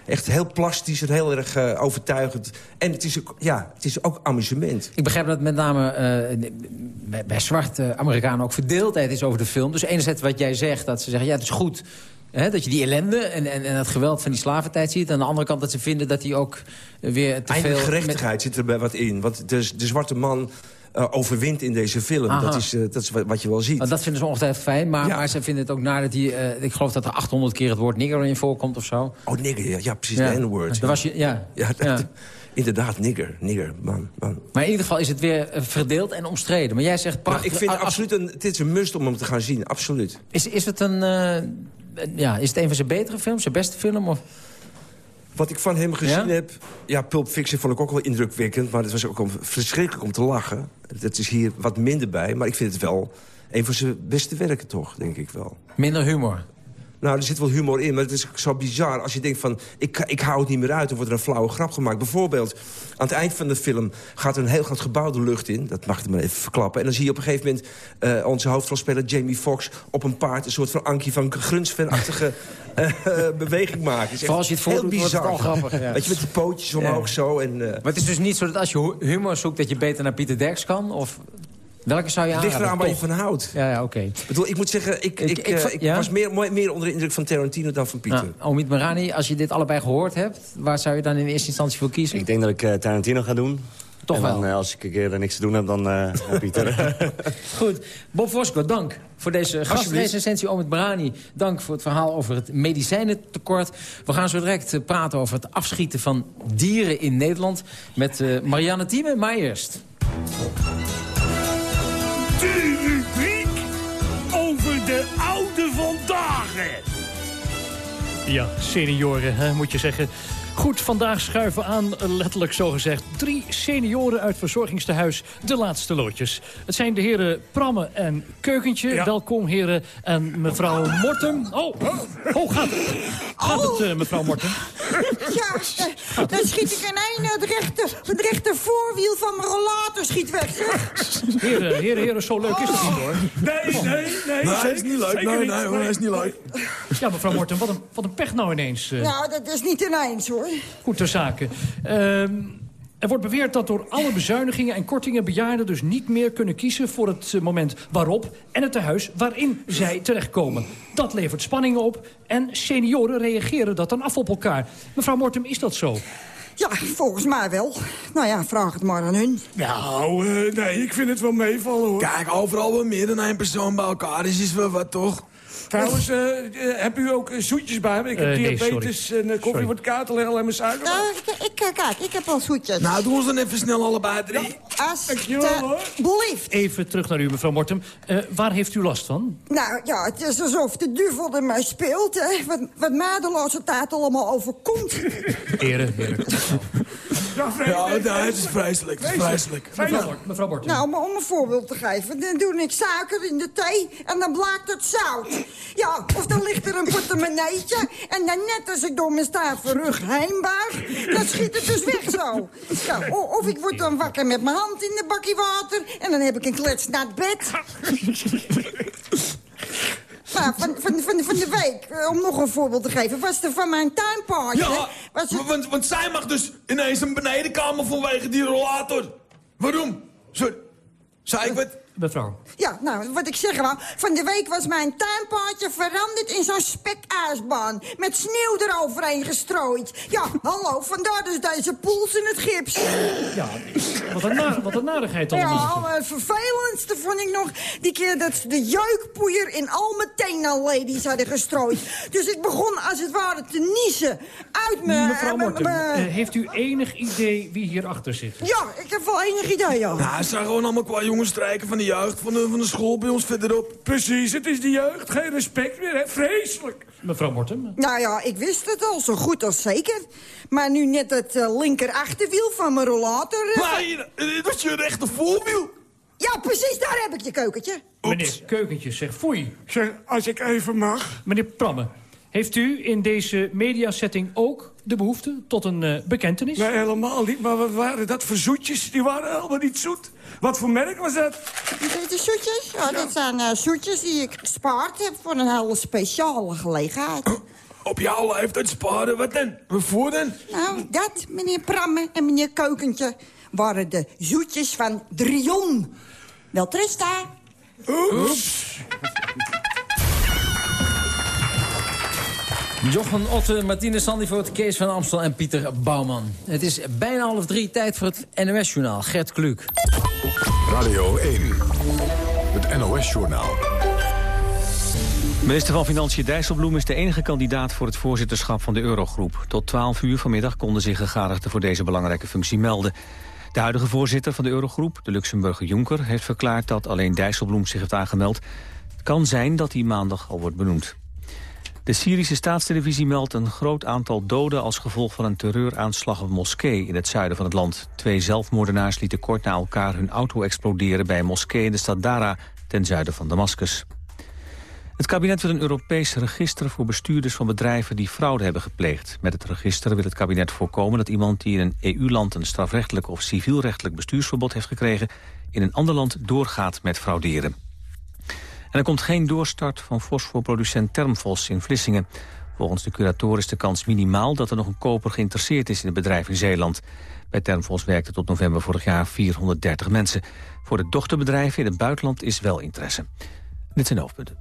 Speaker 9: echt heel plastisch en heel erg eh, overtuigend. En het is ook, ja, het is ook amusement.
Speaker 8: Ik begrijp dat met name eh, bij, bij zwarte Amerikanen ook verdeeldheid is over de film. Dus enerzijds wat jij zegt, dat ze zeggen, ja, het is goed... Dat je die ellende en, en, en het geweld van die slaventijd ziet. Aan de andere kant dat ze vinden dat hij ook weer te
Speaker 9: Eindelijk
Speaker 8: veel...
Speaker 9: gerechtigheid zit er bij wat in. Want de, de zwarte man uh, overwint in deze film. Dat is, uh, dat is wat je wel ziet.
Speaker 8: dat vinden ze ongetwijfeld fijn, maar, ja. maar ze vinden het ook naar dat hij... Uh, ik geloof dat er 800 keer het woord nigger in voorkomt of zo.
Speaker 9: Oh, nigger, ja, ja precies, ja. de N-word.
Speaker 8: Ja. Was je, ja.
Speaker 9: Ja, dat, inderdaad, nigger, nigger, man, man.
Speaker 8: Maar in ieder geval is het weer verdeeld en omstreden. Maar jij zegt...
Speaker 9: Nou, ik vind absoluut een, het is een must om hem te gaan zien, absoluut.
Speaker 8: Is, is, het, een, ja, is het een van zijn betere films, zijn beste film? Of?
Speaker 9: Wat ik van hem gezien ja? heb... Ja, Pulp Fiction vond ik ook wel indrukwekkend... maar het was ook verschrikkelijk om te lachen. Dat is hier wat minder bij, maar ik vind het wel... een van zijn beste werken toch, denk ik wel.
Speaker 8: Minder humor?
Speaker 9: Nou, er zit wel humor in, maar het is zo bizar. Als je denkt van, ik, ik hou het niet meer uit, dan wordt er een flauwe grap gemaakt. Bijvoorbeeld, aan het eind van de film gaat er een heel groot gebouw de lucht in. Dat mag ik maar even verklappen. En dan zie je op een gegeven moment uh, onze hoofdrolspeler Jamie Foxx... op een paard een soort van Ankie van Grunsven-achtige uh, beweging maken.
Speaker 8: Vooral als je het voordoet, wordt het al grappig. Ja.
Speaker 9: Weet je, met die pootjes omhoog ja. zo. En, uh...
Speaker 8: Maar het is dus niet zo dat als je humor zoekt... dat je beter naar Pieter Derks kan? Of Welke zou je aanraden?
Speaker 9: Ligt eraan waar je van houdt.
Speaker 8: Ja, ja oké.
Speaker 9: Okay. Ik bedoel, ik moet zeggen, ik, ik, ik, ik, ik ja? was meer, meer onder de indruk van Tarantino dan van Pieter.
Speaker 8: Nou, Omid Marani, als je dit allebei gehoord hebt... waar zou je dan in eerste instantie voor kiezen?
Speaker 10: Ik denk dat ik uh, Tarantino ga doen.
Speaker 8: Toch
Speaker 10: en
Speaker 8: dan,
Speaker 10: wel? Uh, als ik een keer niks te doen heb, dan uh, Pieter.
Speaker 8: Goed. Bob Fosco, dank voor deze gastrecensie. Omid Marani, dank voor het verhaal over het medicijnentekort. We gaan zo direct praten over het afschieten van dieren in Nederland... met Marianne Thieme, maar eerst...
Speaker 13: Ja, senioren, hè, moet je zeggen. Goed, vandaag schuiven aan, letterlijk zo gezegd... drie senioren uit verzorgingstehuis De Laatste Loodjes. Het zijn de heren Pramme en Keukentje. Ja. Welkom, heren en mevrouw Morten. Oh, oh gaat het? Gaat het, uh, mevrouw Morten?
Speaker 14: Ja, uh, dan schiet ik een een het rechter, het rechter voorwiel van mijn rollator schiet weg, zeg.
Speaker 13: Heren, heren, heren, zo leuk is het niet, hoor.
Speaker 15: Nee, nee, nee. nee hij is niet leuk. Nee, nee, hij is niet leuk.
Speaker 13: Ja, mevrouw Morten, wat een, wat een pech nou ineens. Uh.
Speaker 14: Nou, dat is niet ineens, hoor.
Speaker 13: Goed ter zake. Uh, er wordt beweerd dat door alle bezuinigingen en kortingen... bejaarden dus niet meer kunnen kiezen voor het moment waarop... en het tehuis waarin zij terechtkomen. Dat levert spanningen op en senioren reageren dat dan af op elkaar. Mevrouw Mortem, is dat zo?
Speaker 14: Ja, volgens mij wel. Nou ja, vraag het maar aan hun.
Speaker 15: Nou, uh, nee, ik vind het wel meevallen, hoor.
Speaker 16: Kijk, overal wel meer dan één persoon bij elkaar is, is wel wat, toch?
Speaker 15: Trouwens, uh, heb u ook zoetjes bij me? Ik heb uh, diabetes nee, en uh, koffie wordt katerlel en mijn suiker.
Speaker 14: Uh, ik, ik, kijk, ik heb al zoetjes.
Speaker 16: Nou, doen we dan even snel allebei drie.
Speaker 14: Ja, Alsjeblieft.
Speaker 13: Even terug naar u, mevrouw Mortem. waar heeft u last van?
Speaker 14: Nou, ja, het is alsof de duivel er mij speelt. Hè. Wat, wat laatste tijd allemaal overkomt.
Speaker 13: Heren, heren.
Speaker 16: Ja, ja, het is vreselijk. Het is vreselijk.
Speaker 13: Mevrouw, mevrouw.
Speaker 14: Nou, maar om een voorbeeld te geven. Dan doe ik suiker in de thee en dan blijkt het zout. Ja, of dan ligt er een portemonneetje... en dan net als ik door mijn stijve rug heen buig... dan schiet het dus weg zo. Ja, of ik word dan wakker met mijn hand in de bakje water... en dan heb ik een kletsnat bed. Nou, van, van, van, van de week, eh, om nog een voorbeeld te geven, was er van mijn tuinpaardje...
Speaker 16: Ja, was het... want, want zij mag dus ineens een benedenkamer vanwege die rollator. Waarom? Sorry, zei ik wat?
Speaker 13: Mevrouw.
Speaker 14: Ja, nou, wat ik zeg wou. Van de week was mijn tuinpaadje veranderd in zo'n spekijsbaan. Met sneeuw eroverheen gestrooid. Ja, hallo, vandaar dus deze poels in het gips.
Speaker 13: Ja, wat een, na wat een narigheid allemaal.
Speaker 14: Ja, het vervelendste vond ik nog die keer dat ze de jeukpoeier in al mijn ladies hadden gestrooid. Dus ik begon als het ware te niezen uit mijn...
Speaker 13: Mevrouw Morten, uh, heeft u enig idee wie hierachter zit?
Speaker 14: Ja, ik heb wel enig idee, ja.
Speaker 16: Nou, het zijn gewoon allemaal qua jongens strijken van die jeugd van de, van de school bij ons verderop.
Speaker 15: Precies, het is de jeugd. Geen respect meer, hè? Vreselijk.
Speaker 13: Mevrouw Morten?
Speaker 14: Nou ja, ik wist het al, zo goed als zeker. Maar nu net het uh, linker achterwiel van mijn rollator...
Speaker 16: Uh, maar dat is je rechter voorwiel.
Speaker 14: Ja, precies, daar heb ik je keukentje.
Speaker 13: Oeps. Meneer Keukentje, zeg foei.
Speaker 15: Zeg, als ik even mag.
Speaker 13: Meneer Pramme, heeft u in deze mediasetting ook de behoefte tot een uh, bekentenis?
Speaker 15: Nee, helemaal niet. Maar wat waren dat voor zoetjes? Die waren helemaal niet zoet. Wat voor merk was dat?
Speaker 14: De, zoetjes? Ja, dat zijn uh, zoetjes die ik gespaard heb voor een hele speciale gelegenheid.
Speaker 16: Op jouw leeftijd sparen? Wat dan? Waarvoor dan?
Speaker 14: Nou, dat, meneer Pramme en meneer Keukentje... waren de zoetjes van Drion. Wel Trista.
Speaker 13: Oeps.
Speaker 8: Jochen Otte, Martine Sandivoort, Kees van Amstel en Pieter Bouwman. Het is bijna half drie, tijd voor het NOS-journaal. Gert Kluk.
Speaker 1: Radio 1. Het NOS-journaal.
Speaker 2: Minister van Financiën Dijsselbloem is de enige kandidaat voor het voorzitterschap van de Eurogroep. Tot 12 uur vanmiddag konden zich gegadigden voor deze belangrijke functie melden. De huidige voorzitter van de Eurogroep, de Luxemburger Juncker, heeft verklaard dat alleen Dijsselbloem zich heeft aangemeld. Het kan zijn dat hij maandag al wordt benoemd. De Syrische staatstelevisie meldt een groot aantal doden... als gevolg van een terreuraanslag op moskee in het zuiden van het land. Twee zelfmoordenaars lieten kort na elkaar hun auto exploderen... bij een moskee in de stad Dara, ten zuiden van Damascus. Het kabinet wil een Europees register voor bestuurders van bedrijven die fraude hebben gepleegd. Met het register wil het kabinet voorkomen dat iemand die in een EU-land een strafrechtelijk of civielrechtelijk bestuursverbod heeft gekregen, in een ander land doorgaat met frauderen. En er komt geen doorstart van fosforproducent Termfos in Vlissingen. Volgens de curatoren is de kans minimaal dat er nog een koper geïnteresseerd is in het bedrijf in Zeeland. Bij Termfos werkten tot november vorig jaar 430 mensen. Voor de dochterbedrijven in het buitenland is wel interesse. Dit zijn de hoofdpunten.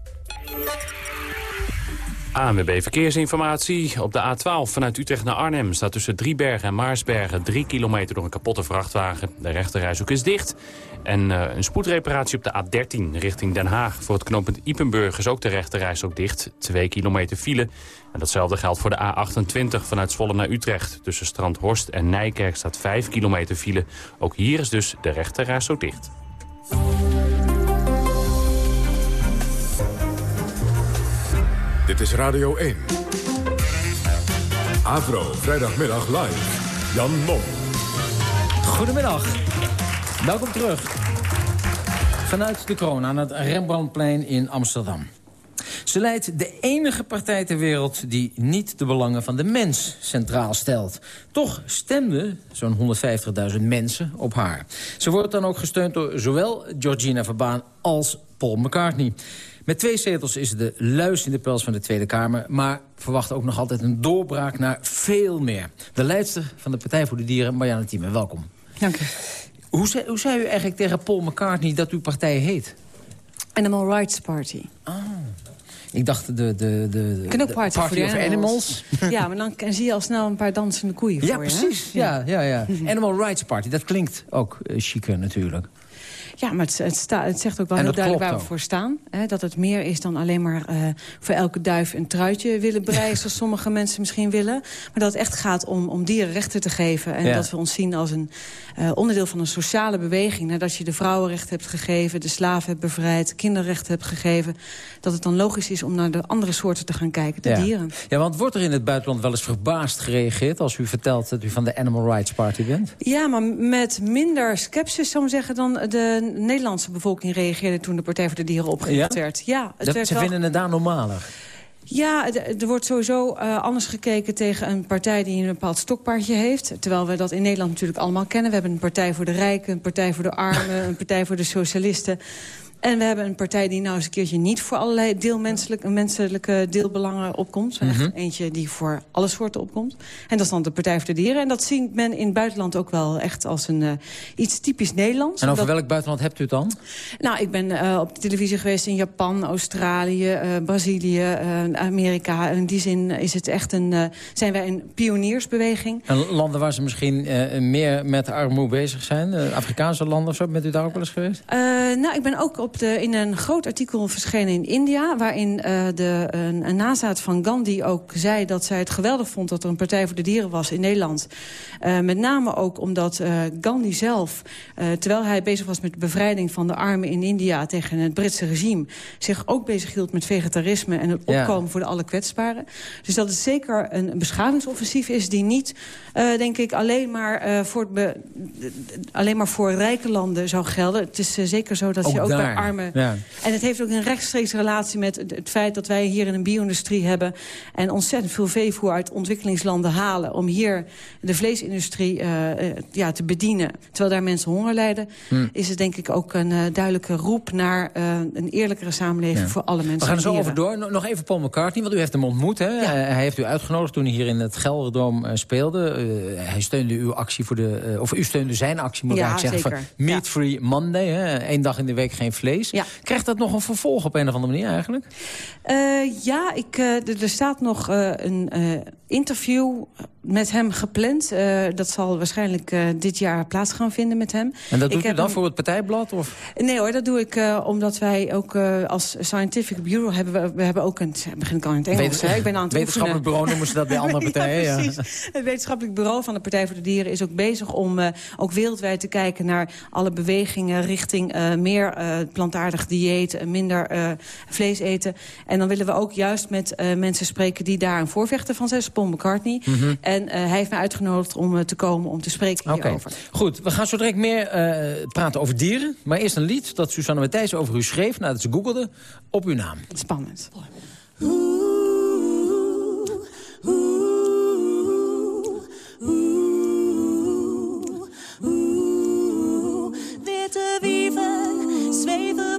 Speaker 5: ANWB Verkeersinformatie. Op de A12 vanuit Utrecht naar Arnhem staat tussen Driebergen en Maarsbergen... drie kilometer door een kapotte vrachtwagen. De rechterrijshoek is dicht. En uh, een spoedreparatie op de A13 richting Den Haag. Voor het knooppunt Ipenburg is ook de rechterrijstrook dicht. Twee kilometer file. En datzelfde geldt voor de A28 vanuit Zwolle naar Utrecht. Tussen Strandhorst en Nijkerk staat 5 kilometer file. Ook hier is dus de rechterrijstrook dicht.
Speaker 1: Dit is Radio 1. Avro, vrijdagmiddag live. Jan Mom.
Speaker 8: Goedemiddag. Welkom terug. Vanuit de kroon aan het Rembrandtplein in Amsterdam. Ze leidt de enige partij ter wereld die niet de belangen van de mens centraal stelt. Toch stemden zo'n 150.000 mensen op haar. Ze wordt dan ook gesteund door zowel Georgina Verbaan als Paul McCartney. Met twee zetels is de luis in de pels van de Tweede Kamer... maar verwacht ook nog altijd een doorbraak naar veel meer. De leidster van de Partij voor de Dieren, Marianne Thieme, welkom.
Speaker 17: Dank u.
Speaker 8: Hoe zei, hoe zei u eigenlijk tegen Paul McCartney dat uw partij heet?
Speaker 17: Animal Rights Party.
Speaker 8: Ah. Ik dacht de, de, de,
Speaker 17: de Party,
Speaker 8: party of Animals.
Speaker 17: Ja, maar dan zie je al snel een paar dansende koeien
Speaker 8: ja,
Speaker 17: voor
Speaker 8: je. Precies. Ja, ja, ja. Animal Rights Party, dat klinkt ook uh, chiquer natuurlijk.
Speaker 17: Ja, maar het, het, het zegt ook wel heel duidelijk waar we voor staan. Hè, dat het meer is dan alleen maar uh, voor elke duif een truitje willen breien... zoals sommige mensen misschien willen. Maar dat het echt gaat om, om dierenrechten te geven. En dat we ons zien als een uh, onderdeel van een sociale beweging. Nadat je de vrouwenrechten hebt gegeven, de slaven hebt bevrijd... kinderrechten hebt gegeven. Dat het dan logisch is om naar de andere soorten te gaan kijken, de
Speaker 8: ja.
Speaker 17: dieren.
Speaker 8: Ja, want wordt er in het buitenland wel eens verbaasd gereageerd... als u vertelt dat u van de Animal Rights Party bent?
Speaker 17: Ja, maar met minder sceptisch, zou ik zeggen... dan de Nederlandse bevolking reageerde toen de Partij voor de Dieren opgericht
Speaker 8: ja?
Speaker 17: werd. Ja, het
Speaker 8: dat,
Speaker 17: werd
Speaker 8: ze
Speaker 17: wel...
Speaker 8: vinden het daar normaler.
Speaker 17: Ja, er wordt sowieso uh, anders gekeken tegen een partij die een bepaald stokpaardje heeft. Terwijl we dat in Nederland natuurlijk allemaal kennen. We hebben een partij voor de rijken, een partij voor de armen, een partij voor de socialisten. En we hebben een partij die nou eens een keertje niet voor allerlei deelmenselijke menselijke deelbelangen opkomt. Mm -hmm. Echt eentje die voor alle soorten opkomt. En dat is dan de Partij voor de Dieren. En dat ziet men in het buitenland ook wel echt als een uh, iets typisch Nederlands.
Speaker 8: En over welk buitenland hebt u het dan?
Speaker 17: Nou, ik ben uh, op de televisie geweest in Japan, Australië, uh, Brazilië, Amerika. In die zin is het echt een, zijn wij een pioniersbeweging.
Speaker 8: En landen waar ze misschien meer met armoede bezig zijn? Afrikaanse landen of zo? Bent u daar ook wel eens geweest?
Speaker 17: nou, ik ben ook op de, in een groot artikel verschenen in India... waarin uh, de, een, een nazaat van Gandhi ook zei dat zij het geweldig vond... dat er een Partij voor de Dieren was in Nederland. Uh, met name ook omdat uh, Gandhi zelf, terwijl hij bezig was... met de bevrijding van de armen in India tegen het Britse regime... zich ook bezig hield met vegetarisme en het opkomen ja. voor de alle kwetsbaren. Dus dat het zeker een beschavingsoffensief is die niet, denk ik... alleen maar, voor alleen maar voor rijke landen zou gelden. Het is zeker zo dat
Speaker 8: ook
Speaker 17: je ook
Speaker 8: daar.
Speaker 17: bij armen...
Speaker 8: Ja.
Speaker 17: En het heeft ook een rechtstreeks relatie met het feit dat wij hier in een bio-industrie hebben... en ontzettend veel veevoer uit ontwikkelingslanden halen... om hier de vleesindustrie uh, uh, ja, te bedienen, terwijl daar mensen honger lijden...
Speaker 8: Hmm.
Speaker 17: is het denk ik ook een uh, duidelijke roep naar een eerlijkere samenleving
Speaker 8: ja.
Speaker 17: voor alle mensen.
Speaker 8: We gaan er zo over door. Nog even Paul McCartney, want u heeft hem ontmoet. Hè? Ja. hij heeft u uitgenodigd toen hij hier in het Gelderdoom speelde. hij steunde uw actie voor de... of u steunde zijn actie, moet ik zeggen.
Speaker 17: Zeker.
Speaker 8: Van Meat Free Monday, hè? Eén dag in de week geen vlees.
Speaker 17: Ja.
Speaker 8: Krijgt dat nog een vervolg op een of andere manier eigenlijk?
Speaker 17: Uh, ja, ik, uh, er staat nog uh, een interview met hem gepland. dat zal waarschijnlijk dit jaar plaats gaan vinden met hem.
Speaker 8: En dat doet u dan voor het partijblad? Of?
Speaker 17: Nee hoor, dat doe ik omdat wij ook als Scientific Bureau hebben... We, we hebben ook een... begin ik al in het Engels, Ik ben aan het
Speaker 8: Wetenschappelijk bureau noemen ze dat bij andere partijen.
Speaker 17: ja, precies. Het wetenschappelijk bureau van de Partij voor de Dieren is ook bezig om ook wereldwijd te kijken naar alle bewegingen richting meer plantaardig dieet, minder vlees eten. En dan willen we ook juist met mensen spreken die daar een voorvechter van zijn, Paul McCartney. Mhm. En hij heeft me uitgenodigd om te komen om te spreken hierover.
Speaker 8: Goed, we gaan zo direct meer praten over dieren. Maar eerst een lied dat Susanne Matthijs over u schreef nadat ze googelde op uw naam.
Speaker 17: Spannend.
Speaker 11: Witte wieven zweven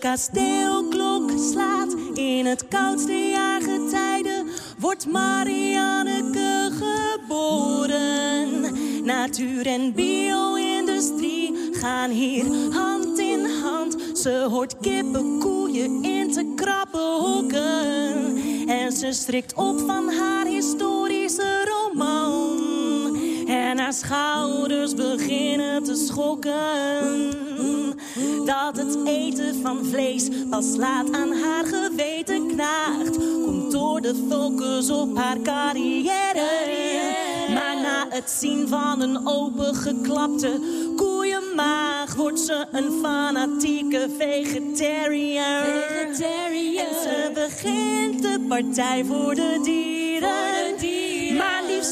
Speaker 11: kasteelklok slaat in het koudste jaargetijde, wordt Marianneke geboren. Natuur en bio-industrie gaan hier hand in hand. Ze hoort kippen, koeien in te krappen hoeken. En ze strikt op van haar historische roman. En haar schouders beginnen te schokken. Dat het eten van vlees pas laat aan haar geweten knaagt. Komt door de focus op haar carrière. Maar na het zien van een opengeklapte koeienmaag... wordt ze een fanatieke vegetariër. vegetariër. En ze begint de partij. Voor de dieren.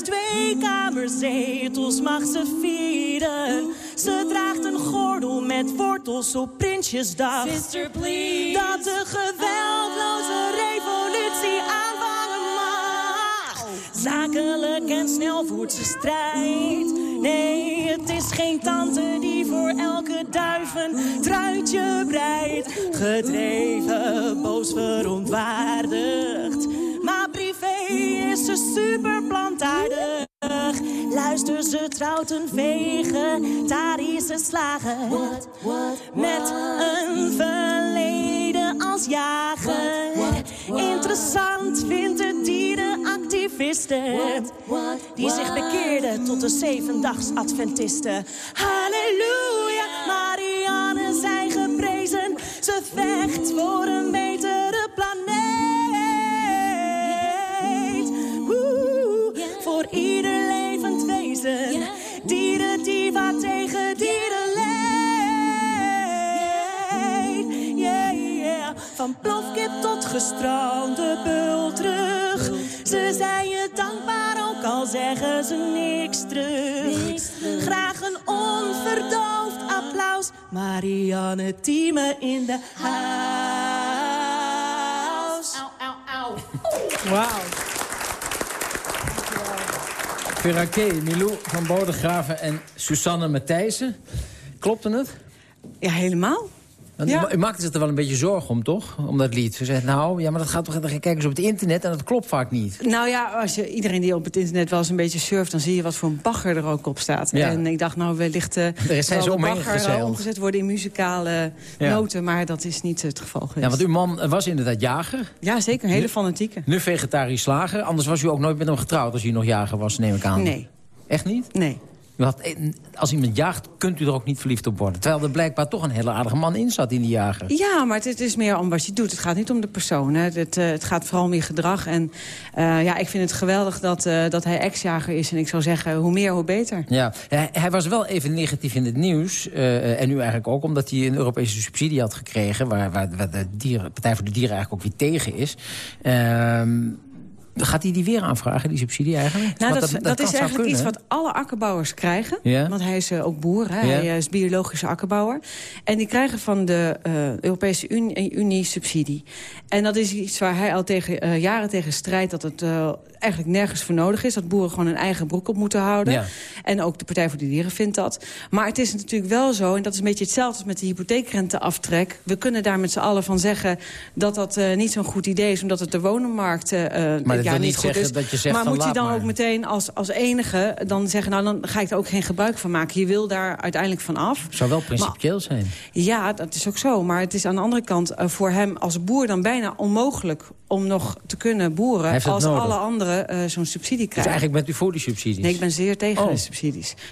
Speaker 11: Twee kamerzetels mag ze vieren. Ze draagt een gordel met wortels op Prinsjesdag. Sister, please. Dat de geweldloze revolutie aanvangen mag. Zakelijk en snel voert ze strijd. Nee, het is geen tante die voor elke duif een truitje breidt. Gedreven, boos, verontwaardigd. Is ze super plantaardig. Luister, ze trouwt een vegetarische slager. Met een verleden als jager. Interessant vindt het dierenactivisten. Die zich bekeerden tot de zevendags Adventisten. Halleluja, Marianne zijn geprezen. Ze vecht voor een betere gestrande bultrug. Ze zijn je dankbaar, ook al zeggen ze niks terug. Graag een onverdoofd applaus. Marianne Thieme in de house.
Speaker 8: Au, au, au. Wauw. Verake, Milou van Bodegraven en Susanne Matthijssen. Klopte het?
Speaker 17: Ja, helemaal. Ja.
Speaker 8: U maakte zich er wel een beetje zorgen om, toch? Om dat lied. Ze zegt, nou, ja, maar dat gaat toch... Kijken ze op het internet en dat klopt vaak niet.
Speaker 17: Nou ja, als je, iedereen die op het internet wel eens een beetje surft... dan zie je wat voor een bagger er ook op staat.
Speaker 8: Ja.
Speaker 17: En ik dacht, nou, wellicht uh,
Speaker 8: zijn
Speaker 17: zal
Speaker 8: ze
Speaker 17: bagger eh, omgezet worden in muzikale
Speaker 8: Ja.
Speaker 17: noten. Maar dat is niet het geval geweest.
Speaker 8: Ja, want uw man was inderdaad jager.
Speaker 17: Ja, zeker. Een hele fanatieke.
Speaker 8: Nu vegetarisch slager. Anders was u ook nooit met hem getrouwd als u nog jager was, neem ik aan.
Speaker 17: Nee.
Speaker 8: Echt niet?
Speaker 17: Nee.
Speaker 8: Eh, als iemand jaagt, kunt u er ook niet verliefd op worden. Terwijl er blijkbaar toch een hele aardige man in zat in die jager.
Speaker 17: Ja, maar het, is meer om wat je doet. Het gaat niet om de persoon. Hè. Het, eh, het gaat vooral om je gedrag. En eh, ja, ik vind het geweldig dat, dat hij ex-jager is. En ik zou zeggen, hoe meer, hoe beter.
Speaker 8: Ja, hij, hij was wel even negatief in het nieuws. en nu eigenlijk ook, omdat hij een Europese subsidie had gekregen... waar, waar, waar de dieren, Partij voor de Dieren eigenlijk ook weer tegen is. Ehm, gaat hij die weer aanvragen, die subsidie eigenlijk?
Speaker 17: Nou, dat, dat, is eigenlijk
Speaker 8: kunnen,
Speaker 17: iets wat alle akkerbouwers krijgen.
Speaker 8: Ja.
Speaker 17: Want hij is eh, ook boer, hè?
Speaker 8: Ja.
Speaker 17: hij is biologische akkerbouwer. En die krijgen van de eh, Europese Unie, Unie subsidie. En dat is iets waar hij al tegen, eh, jaren tegen strijdt... dat het eh, eigenlijk nergens voor nodig is. Dat boeren gewoon hun eigen broek op moeten houden.
Speaker 8: Ja.
Speaker 17: En ook de Partij voor de Dieren vindt dat. Maar het is natuurlijk wel zo, en dat is een beetje hetzelfde als met de hypotheekrenteaftrek. We kunnen daar met z'n allen van zeggen dat dat eh, niet zo'n goed idee is... omdat het de wonenmarkt eh,
Speaker 8: Maar niet zeggen is. dat je zegt
Speaker 17: Maar moet je dan
Speaker 8: maar.
Speaker 17: ook meteen als, als enige dan zeggen... nou, dan ga ik er ook geen gebruik van maken. Je wil daar uiteindelijk van af.
Speaker 8: Zou wel principieel zijn.
Speaker 17: Ja, dat is ook zo. Maar het is aan de andere kant uh, voor hem als boer dan bijna onmogelijk... om nog te kunnen boeren als
Speaker 8: nodig.
Speaker 17: alle anderen uh, zo'n subsidie krijgen.
Speaker 8: Dus eigenlijk bent u voor die subsidies?
Speaker 17: Nee, ik ben zeer tegen oh. de subsidies.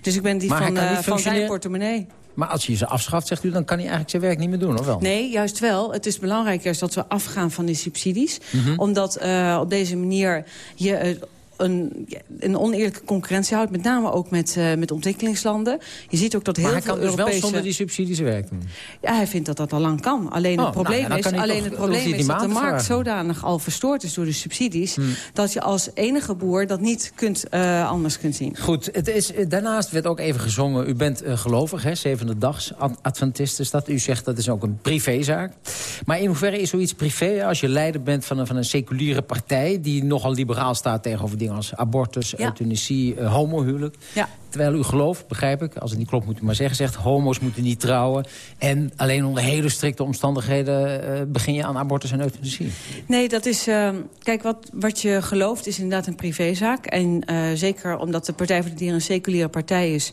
Speaker 17: Dus ik ben die
Speaker 8: maar
Speaker 17: van, uh, van zijn portemonnee.
Speaker 8: Maar als je ze afschaft, zegt u, dan kan hij eigenlijk zijn werk niet meer doen, of wel?
Speaker 17: Nee, juist wel. Het is belangrijk juist dat we afgaan van die subsidies. Mm -hmm. Omdat uh, op deze manier je... Uh, een, een oneerlijke concurrentie houdt. Met name ook met, uh, met ontwikkelingslanden. Je ziet ook dat heel
Speaker 8: maar hij
Speaker 17: veel
Speaker 8: kan dus
Speaker 17: Europese...
Speaker 8: wel zonder die subsidies werken.
Speaker 17: Ja, hij vindt dat dat al lang kan. Alleen
Speaker 8: oh,
Speaker 17: het probleem
Speaker 8: nou
Speaker 17: is, alleen het probleem is dat de markt vragen. zodanig al verstoord is door de subsidies... Hmm. dat je als enige boer dat niet kunt, uh, anders kunt zien.
Speaker 8: Goed, het is, daarnaast werd ook even gezongen... u bent uh, gelovig, hè, zevende dags adventist is dat. U zegt dat is ook een privézaak. Maar in hoeverre is zoiets privé als je leider bent van een, van een seculiere partij... die nogal liberaal staat tegenover dingen als abortus, ja. euthanasie, uh, homohuwelijk.
Speaker 17: Ja.
Speaker 8: Terwijl u gelooft, begrijp ik, als het niet klopt moet u maar zeggen... zegt homo's moeten niet trouwen. En alleen onder hele strikte omstandigheden uh, begin je aan abortus en euthanasie.
Speaker 17: Nee, dat is... Uh, kijk, wat, wat je gelooft is inderdaad een privézaak. En uh, zeker omdat de Partij voor de Dieren een seculiere partij is...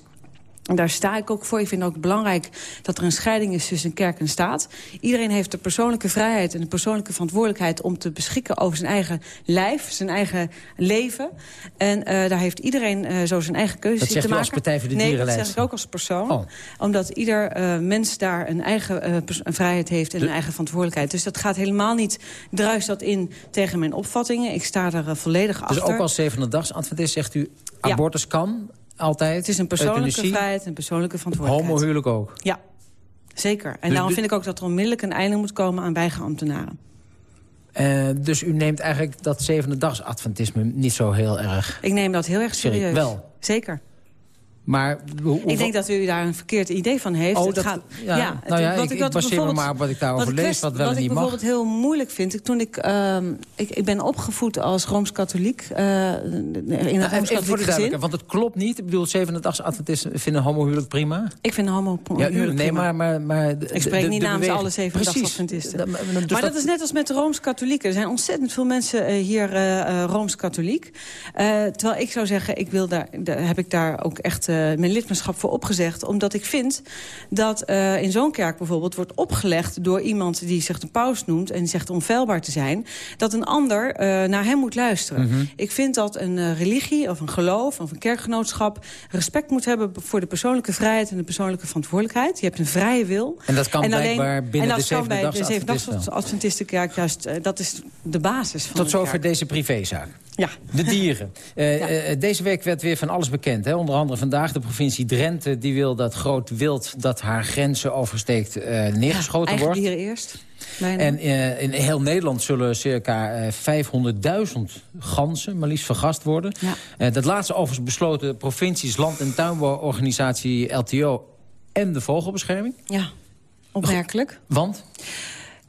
Speaker 17: En daar sta ik ook voor. Ik vind het ook belangrijk dat er een scheiding is tussen kerk en staat. Iedereen heeft de persoonlijke vrijheid en de persoonlijke verantwoordelijkheid... om te beschikken over zijn eigen lijf, zijn eigen leven. En uh, daar heeft iedereen uh, zo zijn eigen keuze
Speaker 8: te maken.
Speaker 17: Dat
Speaker 8: zegt als Partij voor de
Speaker 17: nee,
Speaker 8: Dierenlijst?
Speaker 17: Nee, dat zeg ik ook als persoon. Oh. Omdat ieder uh, mens daar een eigen een vrijheid heeft en de... een eigen verantwoordelijkheid. Dus dat gaat helemaal niet, druist dat in tegen mijn opvattingen. Ik sta er volledig
Speaker 8: dus
Speaker 17: achter.
Speaker 8: Dus ook als zevende dagsadventist zegt u, abortus ja. kan... Altijd.
Speaker 17: Het is een persoonlijke
Speaker 8: euthanasie.
Speaker 17: vrijheid en persoonlijke verantwoordelijkheid.
Speaker 8: Homohuwelijk ook?
Speaker 17: Ja, zeker. En
Speaker 8: dus
Speaker 17: daarom vind ik ook dat er onmiddellijk een einde moet komen aan weigerambtenaren.
Speaker 8: Uh, dus u neemt eigenlijk dat zevende dagsadventisme niet zo heel erg...
Speaker 17: Ik neem dat heel erg serieus.
Speaker 8: Wel?
Speaker 17: Zeker.
Speaker 8: Maar hoe,
Speaker 17: ik denk dat u daar een verkeerd idee van heeft.
Speaker 8: Oh,
Speaker 17: het
Speaker 8: dat,
Speaker 17: gaat,
Speaker 8: ja, ja, nou ja, wat ik, ik, baseer me maar op wat ik daarover
Speaker 17: wat
Speaker 8: lees, wat wel
Speaker 17: wat
Speaker 8: en niet
Speaker 17: mag. Wat ik bijvoorbeeld heel moeilijk vind... Ik, toen ik, uh, ik, ik ben opgevoed als Rooms-Katholiek uh, in een
Speaker 8: nou,
Speaker 17: Rooms-Katholiek gezin.
Speaker 8: Want het klopt niet. Ik bedoel, zevende-dagsadventisten vinden homohuwelijk prima?
Speaker 17: Ik vind homohuwelijk
Speaker 8: ja, u, nee, maar, maar, maar
Speaker 17: Ik spreek
Speaker 8: de,
Speaker 17: niet
Speaker 8: de
Speaker 17: namens alle zevende-dagsadventisten. Dus maar dat is net als met de Rooms-Katholieken. Er zijn ontzettend veel mensen uh, hier uh, Rooms-Katholiek. terwijl ik zou zeggen, ik wil daar, daar heb ik daar ook echt mijn lidmaatschap voor opgezegd. Omdat ik vind dat uh, in zo'n kerk bijvoorbeeld wordt opgelegd... door iemand die zich de paus noemt en zegt onfeilbaar te zijn... dat een ander uh, naar hem moet luisteren.
Speaker 8: Mhm.
Speaker 17: Mm -hmm. Ik vind dat een religie of een geloof of een kerkgenootschap... respect moet hebben voor de persoonlijke vrijheid en de persoonlijke verantwoordelijkheid. Je hebt een vrije wil.
Speaker 8: En dat kan
Speaker 17: en
Speaker 8: blijkbaar
Speaker 17: alleen,
Speaker 8: binnen
Speaker 17: en
Speaker 8: de
Speaker 17: dat bij de Adventistenkerk juist... dat is de basis van
Speaker 8: Tot
Speaker 17: de
Speaker 8: zover deze privézaak.
Speaker 17: Ja.
Speaker 8: De dieren. Uh, ja. uh, deze week werd weer van alles bekend. Hè? Onder andere vandaag de provincie Drenthe... die wil dat groot wild dat haar grenzen oversteekt uh, neergeschoten
Speaker 17: ja,
Speaker 8: wordt.
Speaker 17: dieren eerst.
Speaker 8: En in heel Nederland zullen circa 500.000 ganzen maar liefst vergast worden.
Speaker 17: Ja.
Speaker 8: dat laatste overigens besloten provincies, land- en tuinbouworganisatie LTO... en de vogelbescherming.
Speaker 17: Ja, opmerkelijk.
Speaker 8: Want?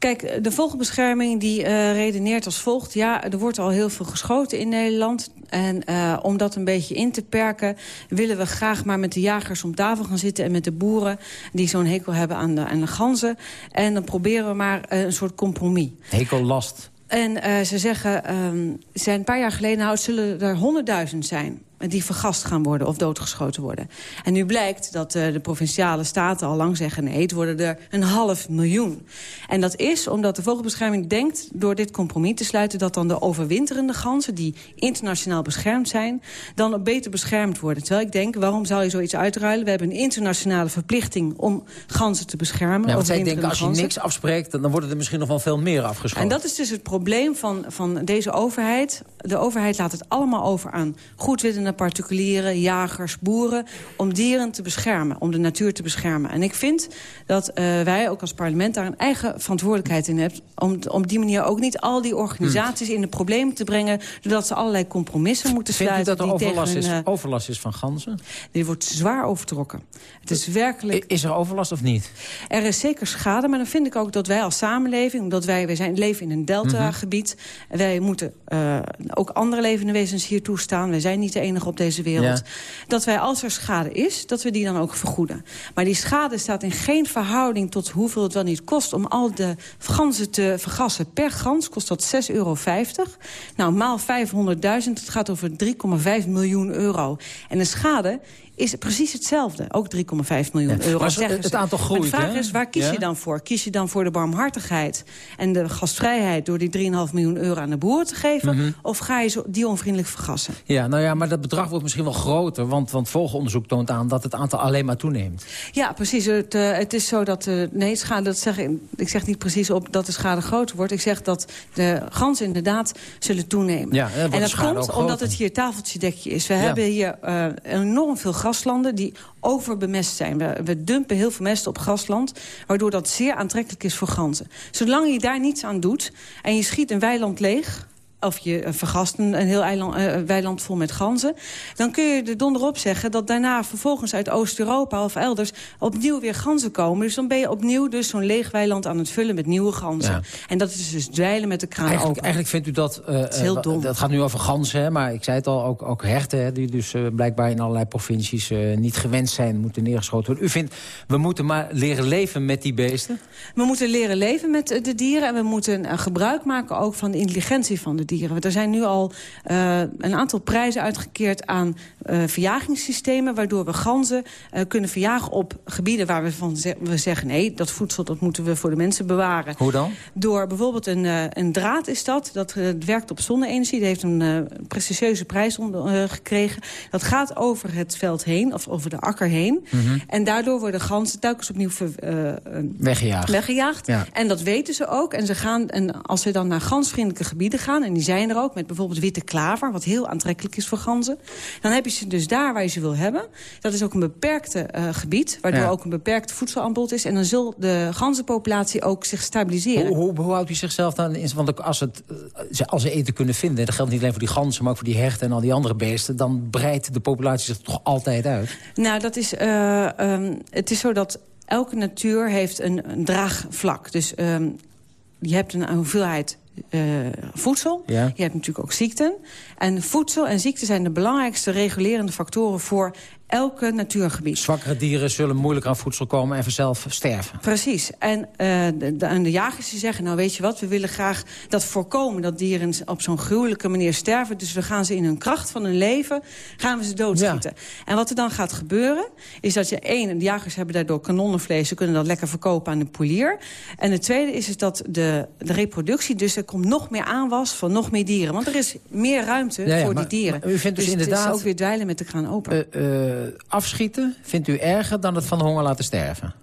Speaker 17: Kijk, de vogelbescherming die uh, redeneert als volgt. Ja, er wordt al heel veel geschoten in Nederland. En uh, om dat een beetje in te perken... willen we graag maar met de jagers om tafel gaan zitten... en met de boeren die zo'n hekel hebben aan de, aan de ganzen. En dan proberen we maar uh, een soort compromis.
Speaker 8: Hekel last.
Speaker 17: En ze zeggen, um, zijn een paar jaar geleden... nou, zullen er honderdduizend zijn die vergast gaan worden of doodgeschoten worden. En nu blijkt dat uh, de provinciale staten al lang zeggen... nee, het worden er een half miljoen. En dat is omdat de vogelbescherming denkt... door dit compromis te sluiten... dat dan de overwinterende ganzen, die internationaal beschermd zijn... dan beter beschermd worden. Terwijl ik denk, waarom zou je zoiets uitruilen? We hebben een internationale verplichting om ganzen te beschermen.
Speaker 8: Want zij denken, als je
Speaker 17: ganzen.
Speaker 8: niks afspreekt... dan worden er misschien nog wel veel meer afgeschoten.
Speaker 17: En dat is dus het probleem van, van deze overheid. De overheid laat het allemaal over aan particulieren, jagers, boeren... om dieren te beschermen, om de natuur te beschermen. En ik vind dat uh, wij ook als parlement daar een eigen verantwoordelijkheid in hebben... om op die manier ook niet al die organisaties in de problemen te brengen... doordat ze allerlei compromissen moeten
Speaker 8: Vindt
Speaker 17: sluiten.
Speaker 8: u dat er overlast, is,
Speaker 17: hun, uh,
Speaker 8: overlast is van ganzen?
Speaker 17: Die wordt zwaar overtrokken. Het is werkelijk...
Speaker 8: Is er overlast of niet?
Speaker 17: Er is zeker schade, maar dan vind ik ook dat wij als samenleving... omdat wij, wij zijn, leven in een delta-gebied... Mm -hmm. wij moeten uh, ook andere levende wezens hier toestaan. Wij zijn niet de enige enige op deze wereld. Dat wij als er schade is, dat we die dan ook vergoeden. Maar die schade staat in geen verhouding tot hoeveel het wel niet kost... om al de ganzen te vergassen. Per gans kost dat 6,50 euro. Nou, maal 500.000, het gaat over 3,5 miljoen euro. En de schade is precies hetzelfde. Ook 3,5 miljoen euro.
Speaker 8: Maar het, aantal groeit,
Speaker 17: De vraag is, waar kies je dan voor? Kies je dan voor de barmhartigheid en de gastvrijheid... door die 3,5 miljoen euro aan de boeren te geven? Mhm. Of ga je zo onvriendelijk vergassen?
Speaker 8: Ja, nou ja, maar dat bedrag wordt misschien wel groter. Want, want volgonderzoek toont aan dat het aantal alleen maar toeneemt.
Speaker 17: Ja, precies. Het, uh, het is zo dat... Uh, nee, schade, dat zeg, ik zeg niet precies op dat de schade groter wordt. Ik zeg dat de ganzen inderdaad zullen toenemen.
Speaker 8: Ja,
Speaker 17: en dat komt omdat het hier tafeltjedekje is. We hebben hier uh, enorm veel graslanden die overbemest zijn. We, we, dumpen heel veel mest op grasland, waardoor dat zeer aantrekkelijk is voor ganzen. Zolang je daar niets aan doet en je schiet een weiland leeg of je vergast een, een heel eiland, uh, weiland vol met ganzen... dan kun je er donderop zeggen dat daarna vervolgens uit Oost-Europa of elders... opnieuw weer ganzen komen. Dus dan ben je opnieuw dus zo'n leeg weiland aan het vullen met nieuwe ganzen. En dat is dus dweilen met de kraan
Speaker 8: eigenlijk,
Speaker 17: open.
Speaker 8: Eigenlijk vindt u dat... Uh,
Speaker 17: dat is heel dom.
Speaker 8: Dat gaat nu over ganzen, hè, maar ik zei het al, ook, ook herten... Hè, die dus blijkbaar in allerlei provincies niet gewend zijn... moeten neergeschoten worden. U vindt, we moeten maar leren leven met die beesten?
Speaker 17: We moeten leren leven met de dieren... en we moeten gebruik maken ook van de intelligentie van de dieren dieren. Er zijn nu al uh, een aantal prijzen uitgekeerd aan uh, verjagingssystemen... waardoor we ganzen uh, kunnen verjagen op gebieden waar we van ze we zeggen... nee, dat voedsel dat moeten we voor de mensen bewaren.
Speaker 8: Hoe dan?
Speaker 17: Door bijvoorbeeld een, een draad is dat. Dat werkt op zonne-energie. Dat heeft een prestigieuze prijs onder, gekregen. Dat gaat over het veld heen, of over de akker heen. Mm -hmm. En daardoor worden ganzen telkens opnieuw
Speaker 8: weggejaagd.
Speaker 17: weggejaagd. Ja. En dat weten ze ook. En, ze gaan, en als ze dan naar gansvriendelijke gebieden gaan... en die zijn er ook, met bijvoorbeeld witte klaver... wat heel aantrekkelijk is voor ganzen. Dan heb je ze dus daar waar je ze wil hebben. Dat is ook een beperkte uh, gebied, waardoor ja. ook een beperkt voedselaanbod is. En dan zal de ganzenpopulatie ook zich stabiliseren.
Speaker 8: Hoe, hoe, hoe houdt u zichzelf dan in? Want als, het, eh, als ze eten kunnen vinden... dat geldt niet alleen voor die ganzen, maar ook voor die herten en al die andere beesten... dan breidt de populatie zich toch altijd uit?
Speaker 17: Nou, dat is, uh, um, het is zo dat elke natuur heeft een, een draagvlak. Dus um, je hebt een hoeveelheid uh, voedsel. Ja. Je hebt natuurlijk ook ziekten. En voedsel en ziekte zijn de belangrijkste regulerende factoren voor elke natuurgebied.
Speaker 8: Zwakkere dieren zullen moeilijk aan voedsel komen en vanzelf sterven.
Speaker 17: Precies. En, uh, de, de, en de jagers die zeggen, nou weet je wat... we willen graag dat voorkomen dat dieren op zo'n gruwelijke manier sterven. Dus we gaan ze in hun kracht van hun leven, gaan we ze doodschieten. Ja. En wat er dan gaat gebeuren, is dat je één... de jagers hebben daardoor kanonnenvlees, ze kunnen dat lekker verkopen aan de polier. En het tweede is, is dat de, de reproductie, dus er komt nog meer aanwas van nog meer dieren. Want er is meer ruimte ja, ja, voor
Speaker 8: maar,
Speaker 17: die dieren.
Speaker 8: u vindt dus, dus inderdaad...
Speaker 17: het is ook weer dweilen met de kraan open.
Speaker 8: Uh, uh, afschieten vindt u erger dan het van de honger laten sterven?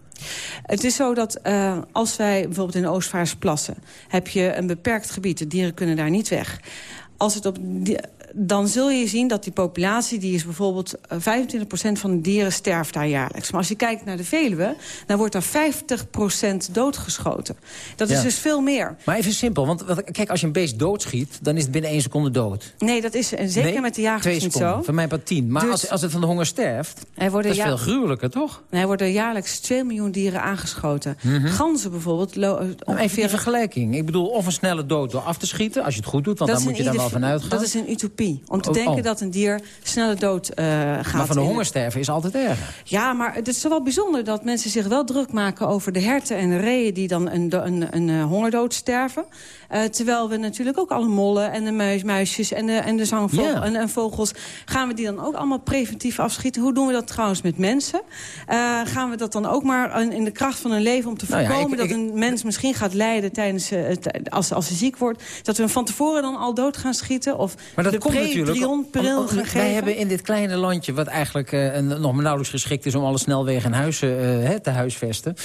Speaker 17: Het is zo dat uh, als wij bijvoorbeeld in de plassen... heb je een beperkt gebied, de dieren kunnen daar niet weg. Als het op dan zul je zien dat die populatie... die is bijvoorbeeld 25% van de dieren sterft daar jaarlijks. Maar als je kijkt naar de Veluwe, dan wordt daar 50% doodgeschoten. Dat is dus veel meer.
Speaker 8: Maar even simpel, want kijk, als je een beest doodschiet... dan is het binnen één seconde dood.
Speaker 17: Nee, dat is en zeker
Speaker 8: nee,
Speaker 17: met de jagers niet
Speaker 8: seconden,
Speaker 17: zo.
Speaker 8: Van mij pas tien. Maar dus, als, als het van de honger sterft, dat is veel gruwelijker, toch?
Speaker 17: Er worden jaarlijks 2 miljoen dieren aangeschoten. Mm -hmm. Ganzen bijvoorbeeld...
Speaker 8: Ongeveer... Even die vergelijking. Ik bedoel, of een snelle dood door af te schieten... als je het goed doet, want dan moet je daar wel van uitgaan.
Speaker 17: Dat is een utopie. Om te oh, denken oh. dat een dier sneller dood uh, gaat.
Speaker 8: Maar van de hongersterven is altijd erger.
Speaker 17: Ja, maar het is wel bijzonder dat mensen zich wel druk maken... over de herten en de reeën die dan een, een, een, een hongerdood sterven. Uh, terwijl we natuurlijk ook alle mollen en de muis, muisjes en de, en de zangvogel yeah. en, en, vogels... gaan we die dan ook allemaal preventief afschieten. Hoe doen we dat trouwens met mensen? Uh, gaan we dat dan ook maar in de kracht van hun leven om te voorkomen... Nou ja, ik, dat een mens misschien gaat lijden tijdens, uh, als, als hij ziek wordt... dat we hem van tevoren dan al dood gaan schieten? Of
Speaker 8: maar dat
Speaker 17: de
Speaker 8: komt natuurlijk... Om,
Speaker 17: om,
Speaker 8: wij hebben in dit kleine landje, wat eigenlijk nog nauwelijks geschikt is... om alle snelwegen en huizen te huisvesten...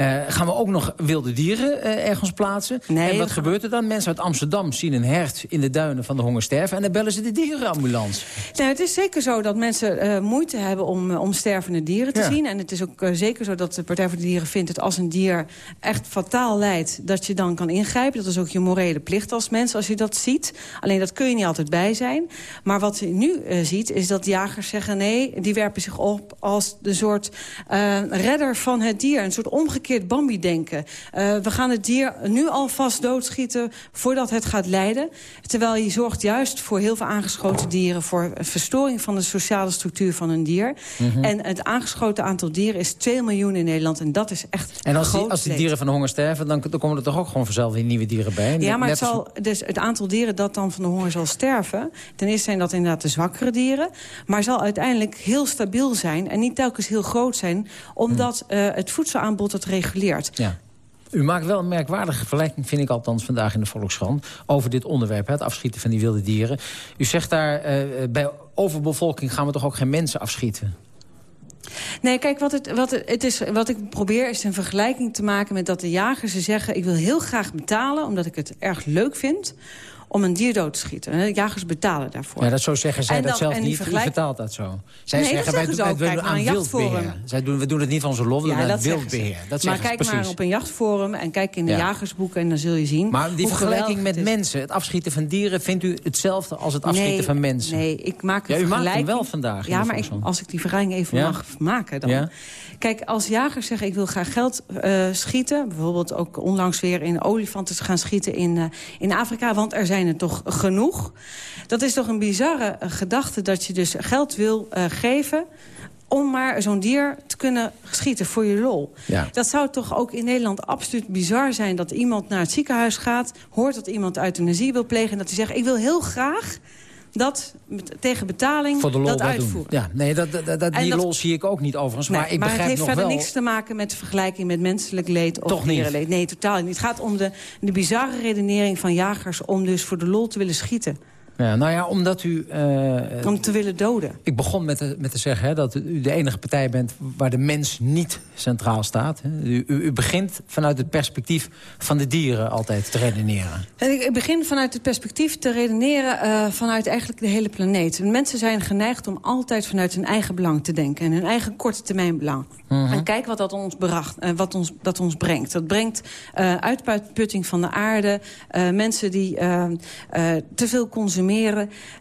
Speaker 8: Uh, gaan we ook nog wilde dieren uh, ergens plaatsen?
Speaker 17: Nee,
Speaker 8: en wat gebeurt er dan? Mensen uit Amsterdam zien een hert in de duinen van de honger sterven... en dan bellen ze de dierenambulance.
Speaker 17: Nou, het is zeker zo dat mensen uh, moeite hebben om, om stervende dieren te ja. zien. En het is ook zeker zo dat de Partij voor de Dieren vindt... dat als een dier echt fataal lijdt, dat je dan kan ingrijpen. Dat is ook je morele plicht als mens, als je dat ziet. Alleen dat kun je niet altijd bij zijn. Maar wat je nu ziet, is dat jagers zeggen... nee, die werpen zich op als de soort redder van het dier. Een soort omgekeerde omgekeerd Bambi-denken. Uh, we gaan het dier nu alvast doodschieten voordat het gaat lijden. Terwijl je zorgt juist voor heel veel aangeschoten dieren... voor een verstoring van de sociale structuur van een dier. Mhm. En het aangeschoten aantal dieren is 2 miljoen in Nederland. En dat is echt
Speaker 8: En als die, als die dieren van de honger sterven... Dan, dan komen er toch ook gewoon vanzelf weer nieuwe dieren bij?
Speaker 17: Ja, maar het, zal, dus het aantal dieren dat dan van de honger zal sterven... ten eerste zijn dat inderdaad de zwakkere dieren... maar zal uiteindelijk heel stabiel zijn... en niet telkens heel groot zijn... omdat uh, het voedselaanbod het reguleert.
Speaker 8: Ja. U maakt wel een merkwaardige vergelijking, vind ik althans vandaag in de Volkskrant... over dit onderwerp, het afschieten van die wilde dieren. U zegt daar, uh, bij overbevolking gaan we toch ook geen mensen afschieten?
Speaker 17: Nee, kijk, wat, het, wat, het is, wat ik probeer is een vergelijking te maken met dat de jagers ze zeggen... ik wil heel graag betalen, omdat ik het erg leuk vind om een dier dood te schieten. Jagers betalen daarvoor.
Speaker 8: Ja, dat zo zeggen zij dat zelf niet. Vergelijk... Vertaalt dat zo. Zij
Speaker 17: nee,
Speaker 8: zeggen, wij,
Speaker 17: wij, doen aan wildbeheer.
Speaker 8: Zij doen, we doen het niet van onze lof, we ja, doen wildbeheer. Dat
Speaker 17: maar kijk
Speaker 8: precies.
Speaker 17: maar op een jachtforum en kijk in de jagersboeken... en dan zul je zien
Speaker 8: Maar die vergelijking met mensen, het afschieten van dieren... vindt u hetzelfde als het afschieten van mensen?
Speaker 17: Nee, ik maak een
Speaker 8: ja, u maakt hem wel vandaag.
Speaker 17: Ja, maar als ik die vergelijking even mag maken dan... Kijk, als jagers zeggen ik wil graag geld uh, schieten... bijvoorbeeld ook onlangs weer in olifanten te gaan schieten in, uh, in Afrika... want er zijn er toch genoeg. Dat is toch een bizarre uh, gedachte dat je dus geld wil geven om maar zo'n dier te kunnen schieten voor je lol.
Speaker 8: Ja.
Speaker 17: Dat zou toch ook in Nederland absoluut bizar zijn... dat iemand naar het ziekenhuis gaat, hoort dat iemand euthanasie wil plegen... en dat hij zegt, ik wil heel graag dat tegen betaling
Speaker 8: Voor de lol
Speaker 17: dat uitvoeren.
Speaker 8: Ja, nee, dat, dat, dat die lol zie ik ook niet overigens.
Speaker 17: Nee,
Speaker 8: maar ik
Speaker 17: maar
Speaker 8: begrijp
Speaker 17: het heeft
Speaker 8: nog
Speaker 17: verder
Speaker 8: wel...
Speaker 17: niks te maken met de vergelijking met menselijk leed of
Speaker 8: Toch
Speaker 17: dierenleed. Nee, totaal niet. Het gaat om de, de bizarre redenering van jagers om dus voor de lol te willen schieten.
Speaker 8: Ja, nou ja, omdat u... Uh,
Speaker 17: Om te willen doden.
Speaker 8: Ik begon met te, met te zeggen hè, dat u de enige partij bent... waar de mens niet centraal staat. U, u, u begint vanuit het perspectief van de dieren altijd te redeneren.
Speaker 17: En ik begin vanuit het perspectief te redeneren... Uh, vanuit eigenlijk de hele planeet. Mensen zijn geneigd om altijd vanuit hun eigen belang te denken... en hun eigen korte termijn belang. Mm -hmm. En kijk wat dat ons, beracht, uh, wat ons, dat ons brengt. Dat brengt uitputting van de aarde. mensen die te veel consumeren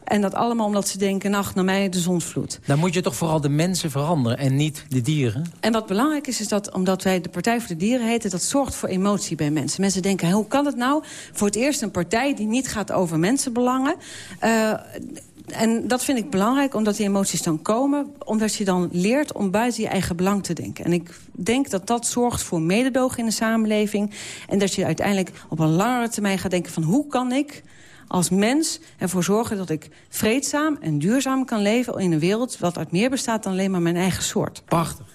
Speaker 17: en dat allemaal omdat ze denken, nacht naar mij de zonsvloed.
Speaker 8: Dan moet je toch vooral de mensen veranderen en niet de dieren?
Speaker 17: En wat belangrijk is, is dat omdat wij de Partij voor de Dieren heten... dat zorgt voor emotie bij mensen. Mensen denken, hoe kan het nou? Voor het eerst een partij die niet gaat over mensenbelangen... Uh, en dat vind ik belangrijk, omdat die emoties dan komen. Omdat je dan leert om buiten je eigen belang te denken. En ik denk dat dat zorgt voor mededogen in de samenleving. En dat je uiteindelijk op een langere termijn gaat denken van... hoe kan ik als mens ervoor zorgen dat ik vreedzaam en duurzaam kan leven... in een wereld wat uit meer bestaat dan alleen maar mijn eigen soort.
Speaker 8: Prachtig.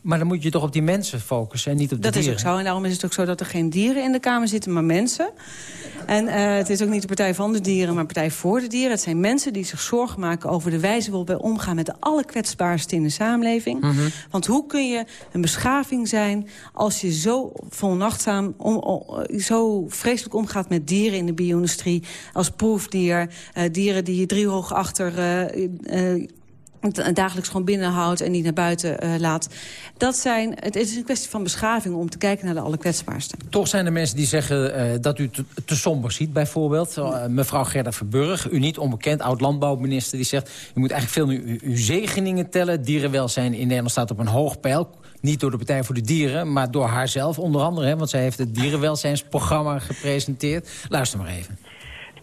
Speaker 8: Maar dan moet je toch op die mensen focussen en niet op de
Speaker 17: dat
Speaker 8: dieren?
Speaker 17: Dat is ook zo. En daarom is het ook zo dat er geen dieren in de Kamer zitten, maar mensen. En uh, het is ook niet de Partij van de Dieren, maar Partij voor de Dieren. Het zijn mensen die zich zorgen maken over de wijze waarop wij omgaan... met de allerkwetsbaarsten in de samenleving. Mm -hmm. Want hoe kun je een beschaving zijn als je zo volnachtzaam... Om, om, zo vreselijk omgaat met dieren in de bio-industrie... als proefdier, uh, dieren die je driehoog achter... Uh, dagelijks gewoon binnenhoudt en niet naar buiten uh, laat. Dat zijn, het is een kwestie van beschaving om te kijken naar de allerkwetsbaarsten.
Speaker 8: Toch zijn er mensen die zeggen uh, dat u te, te, somber ziet bijvoorbeeld. Uh, mevrouw Gerda Verburg, u niet onbekend, oud-landbouwminister... die zegt, u moet eigenlijk veel meer uw zegeningen tellen. Dierenwelzijn in Nederland staat op een hoog pijl. Niet door de Partij voor de Dieren, maar door haarzelf onder andere. Hè, want zij heeft het dierenwelzijnsprogramma gepresenteerd. Luister maar even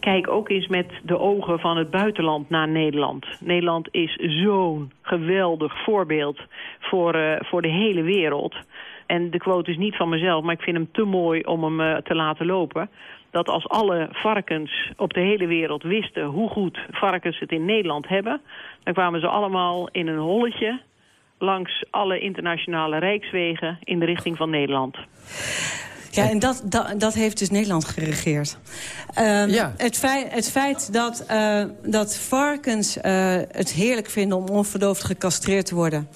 Speaker 18: kijk ook eens met de ogen van het buitenland naar Nederland. Nederland is zo'n geweldig voorbeeld voor, uh, voor de hele wereld. En de quote is niet van mezelf, maar ik vind hem te mooi om hem uh, te laten lopen. Dat als alle varkens op de hele wereld wisten hoe goed varkens het in Nederland hebben... dan kwamen ze allemaal in een holletje langs alle internationale rijkswegen in de richting van Nederland.
Speaker 17: Ja, en dat, dat, dat heeft dus Nederland geregeerd. Um, ja. het, feit, het feit dat, uh, dat varkens uh, het heerlijk vinden om onverdoofd gecastreerd te worden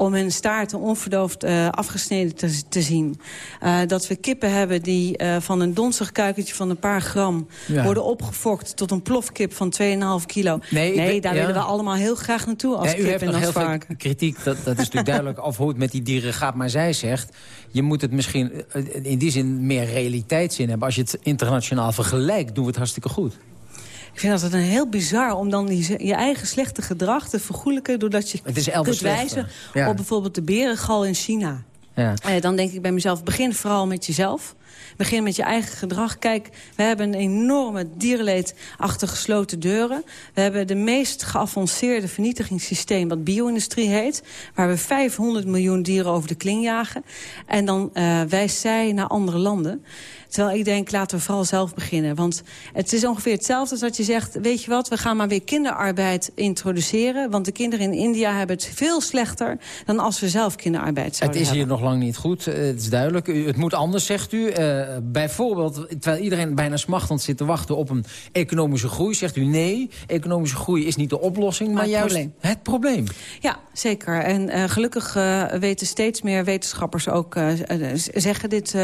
Speaker 17: om hun staarten onverdoofd uh, afgesneden te, te zien. Uh, dat we kippen hebben die uh, van een donzig kuikentje van een paar gram... Ja. worden opgefokt tot een plofkip van 2,5 kilo. Nee, nee daar ja. willen we allemaal heel graag naartoe als
Speaker 8: nee,
Speaker 17: kip en
Speaker 8: nog
Speaker 17: als
Speaker 8: veel kritiek, dat, dat is natuurlijk duidelijk... over hoe het met die dieren gaat. Maar zij zegt, je moet het misschien in die zin meer realiteitszin hebben. Als je het internationaal vergelijkt, doen we het hartstikke goed.
Speaker 17: Ik vind dat het een heel bizar om dan die, je eigen slechte gedrag te vergoelijken... doordat je
Speaker 8: het is
Speaker 17: kunt wijzen
Speaker 8: ja.
Speaker 17: op bijvoorbeeld de berengal in China. Ja. Uh, dan denk ik bij mezelf, begin vooral met jezelf. Begin met je eigen gedrag. Kijk, we hebben een enorme dierenleed achter gesloten deuren. We hebben de meest geavanceerde vernietigingssysteem... wat bio-industrie heet. Waar we 500 miljoen dieren over de kling jagen. En dan uh, wijst zij naar andere landen. Terwijl ik denk, laten we vooral zelf beginnen. Want het is ongeveer hetzelfde als dat je zegt... weet je wat, we gaan maar weer kinderarbeid introduceren. Want de kinderen in India hebben het veel slechter... dan als we zelf kinderarbeid zouden
Speaker 8: Het is
Speaker 17: hier
Speaker 8: nog lang niet goed, uh, het is duidelijk. Het moet anders, zegt u. Uh, bijvoorbeeld, terwijl iedereen bijna smachtend zit te wachten... op een economische groei, zegt u nee. Economische groei is niet de oplossing, maar, maar het juist probleem. het probleem.
Speaker 17: Ja, zeker. En uh, gelukkig weten steeds meer wetenschappers ook... zeggen dit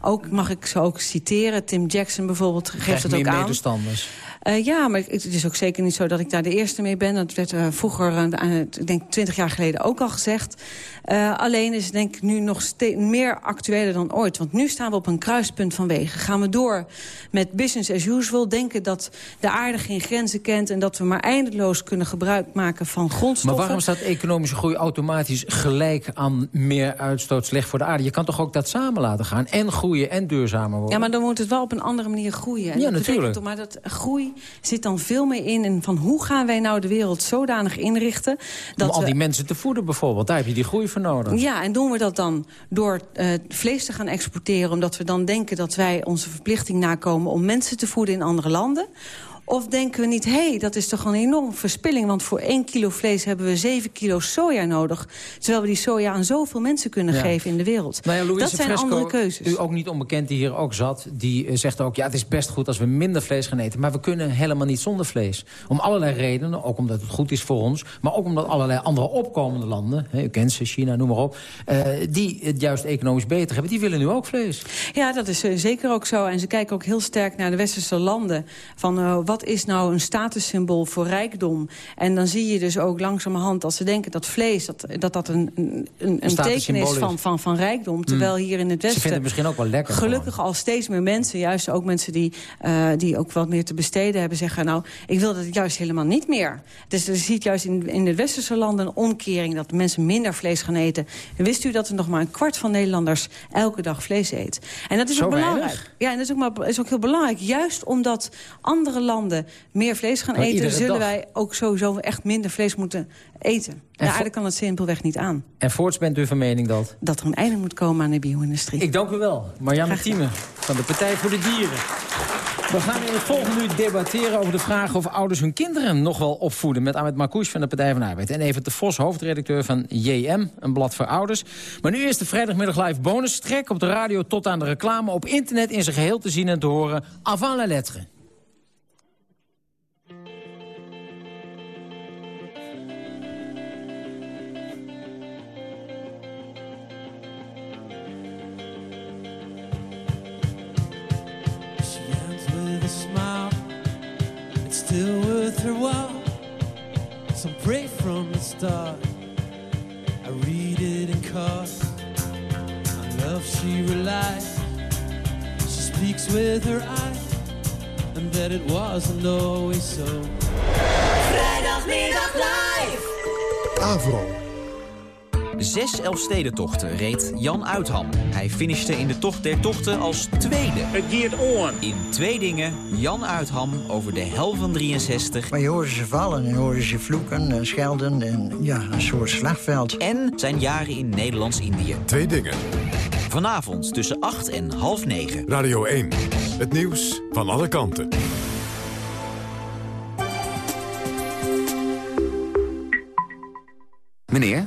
Speaker 17: ook, mag ik zo ook citeren. Tim Jackson bijvoorbeeld geeft het ook aan.
Speaker 8: medestanders.
Speaker 17: Uh, ja, maar het is ook zeker niet zo dat ik daar de eerste mee ben. Dat werd uh, vroeger, uh, ik denk twintig jaar geleden ook al gezegd. alleen is het denk ik nu nog meer actueler dan ooit. Want nu staan we op een kruispunt van wegen. Gaan we door met business as usual. Denken dat de aarde geen grenzen kent... en dat we maar eindeloos kunnen gebruik maken van grondstoffen.
Speaker 8: Maar waarom staat economische groei automatisch gelijk aan meer uitstoot slecht voor de aarde? Je kan toch ook dat samen laten gaan en groeien en duurzamer worden?
Speaker 17: Ja, maar dan moet het wel op een andere manier groeien. En
Speaker 8: ja,
Speaker 17: dat
Speaker 8: natuurlijk.
Speaker 17: Toch maar dat groei zit dan veel meer in. En van hoe gaan wij nou de wereld zodanig inrichten...
Speaker 8: Dat Om al die mensen te voeden bijvoorbeeld. Daar heb je die groei voor nodig.
Speaker 17: Ja, en doen we dat dan door uh, vlees te gaan exporteren... omdat we dan denken dat wij onze verplichting nakomen... om mensen te voeden in andere landen? Of denken we niet, hé, hey, dat is toch een enorme verspilling... want voor één kilo vlees hebben we zeven kilo soja nodig... terwijl we die soja aan zoveel mensen kunnen geven in de wereld.
Speaker 8: Nou ja, Louise
Speaker 17: dat zijn
Speaker 8: Fresco,
Speaker 17: andere keuzes.
Speaker 8: U ook niet onbekend die hier ook zat, die uh, zegt ook... ja, het is best goed als we minder vlees gaan eten... maar we kunnen helemaal niet zonder vlees. Om allerlei redenen, ook omdat het goed is voor ons... maar ook omdat allerlei andere opkomende landen... Hè, u kent ze, China, noem maar op... Uh, die het juist economisch beter hebben, die willen nu ook vlees.
Speaker 17: Ja, dat is uh, zeker ook zo. En ze kijken ook heel sterk naar de westerse landen... van wat is nou een statussymbool voor rijkdom? En dan zie je dus ook langzamerhand, als ze denken dat vlees... dat dat, dat een, een, een, een teken is van, van, van rijkdom. Terwijl hier in het Westen... Ze
Speaker 8: vinden het misschien ook wel lekker.
Speaker 17: Gelukkig gewoon. al steeds meer mensen, juist ook mensen die, uh, die ook wat meer te besteden hebben... zeggen, nou, ik wil dat juist helemaal niet meer. Dus je ziet juist in, in de westerse landen een omkering... dat mensen minder vlees gaan eten. En wist u dat er nog maar een kwart van Nederlanders... elke dag vlees eet? En dat is
Speaker 8: Zo
Speaker 17: ook belangrijk.
Speaker 8: weinig?
Speaker 17: Ja, en dat is ook, maar, is ook heel belangrijk. Juist omdat andere landen meer vlees gaan
Speaker 8: Maar
Speaker 17: eten... zullen
Speaker 8: dag.
Speaker 17: wij ook sowieso echt minder vlees moeten eten. De
Speaker 8: voor-
Speaker 17: aarde kan het simpelweg niet aan.
Speaker 8: En voorts bent u van mening dat?
Speaker 17: Dat er een einde moet komen aan de bio-industrie.
Speaker 8: Ik dank u wel. Marianne. Thieme van de Partij voor de Dieren. We gaan in het volgende uur debatteren over de vraag of ouders hun kinderen nog wel opvoeden. Met Ahmed Marcouch van de Partij van de Arbeid. En Evert de Vos, hoofdredacteur van JM, een blad voor ouders. Maar nu eerst de vrijdagmiddag live bonus track op de radio tot aan de reclame. Op internet in zijn geheel te zien en te horen. Avant la lettre.
Speaker 11: With smile. It's still worth her while. Some pray from the start. I read it in cards. On love she relies. She speaks with her eyes. And that it wasn't always so.
Speaker 19: Vrijdagmiddag live.
Speaker 20: Avro.
Speaker 21: Zes Elfstedentochten reed Jan Uitham. Hij finishte in de Tocht der Tochten als tweede. Het geert on. In twee dingen Jan Uitham over de hel van 63.
Speaker 22: Maar je hoorde ze vallen en je hoorde ze vloeken en schelden en ja, een soort slagveld.
Speaker 21: En zijn jaren in Nederlands-Indië.
Speaker 1: Twee dingen.
Speaker 21: Vanavond tussen 8 en half 9.
Speaker 1: Radio 1. Het nieuws van alle kanten.
Speaker 23: Meneer,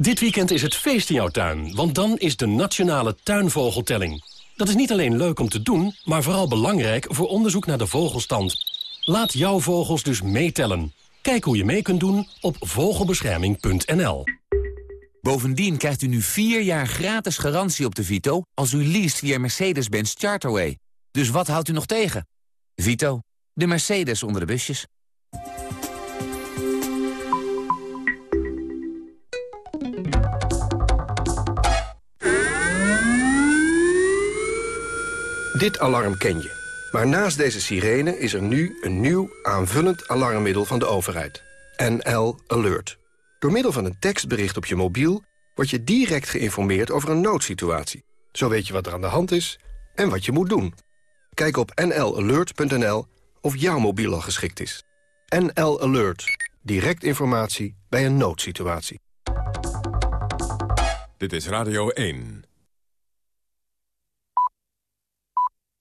Speaker 24: Dit weekend is het feest in jouw tuin, want dan is de Nationale Tuinvogeltelling. Dat is niet alleen leuk om te doen, maar vooral belangrijk voor onderzoek naar de vogelstand. Laat jouw vogels dus meetellen. Kijk hoe je mee kunt doen op vogelbescherming.nl.
Speaker 23: Bovendien krijgt u nu 4 jaar gratis garantie op de Vito... als u leest via Mercedes-Benz Charterway. Dus wat houdt u nog tegen? Vito, de Mercedes onder de busjes.
Speaker 25: Dit alarm ken je. Maar naast deze sirene is er nu een nieuw aanvullend alarmmiddel van de overheid. NL Alert. Door middel van een tekstbericht op je mobiel... word je direct geïnformeerd over een noodsituatie. Zo weet je wat er aan de hand is en wat je moet doen. Kijk op nlalert.nl of jouw mobiel al geschikt is. NL Alert. Direct informatie bij een noodsituatie.
Speaker 1: Dit is Radio 1.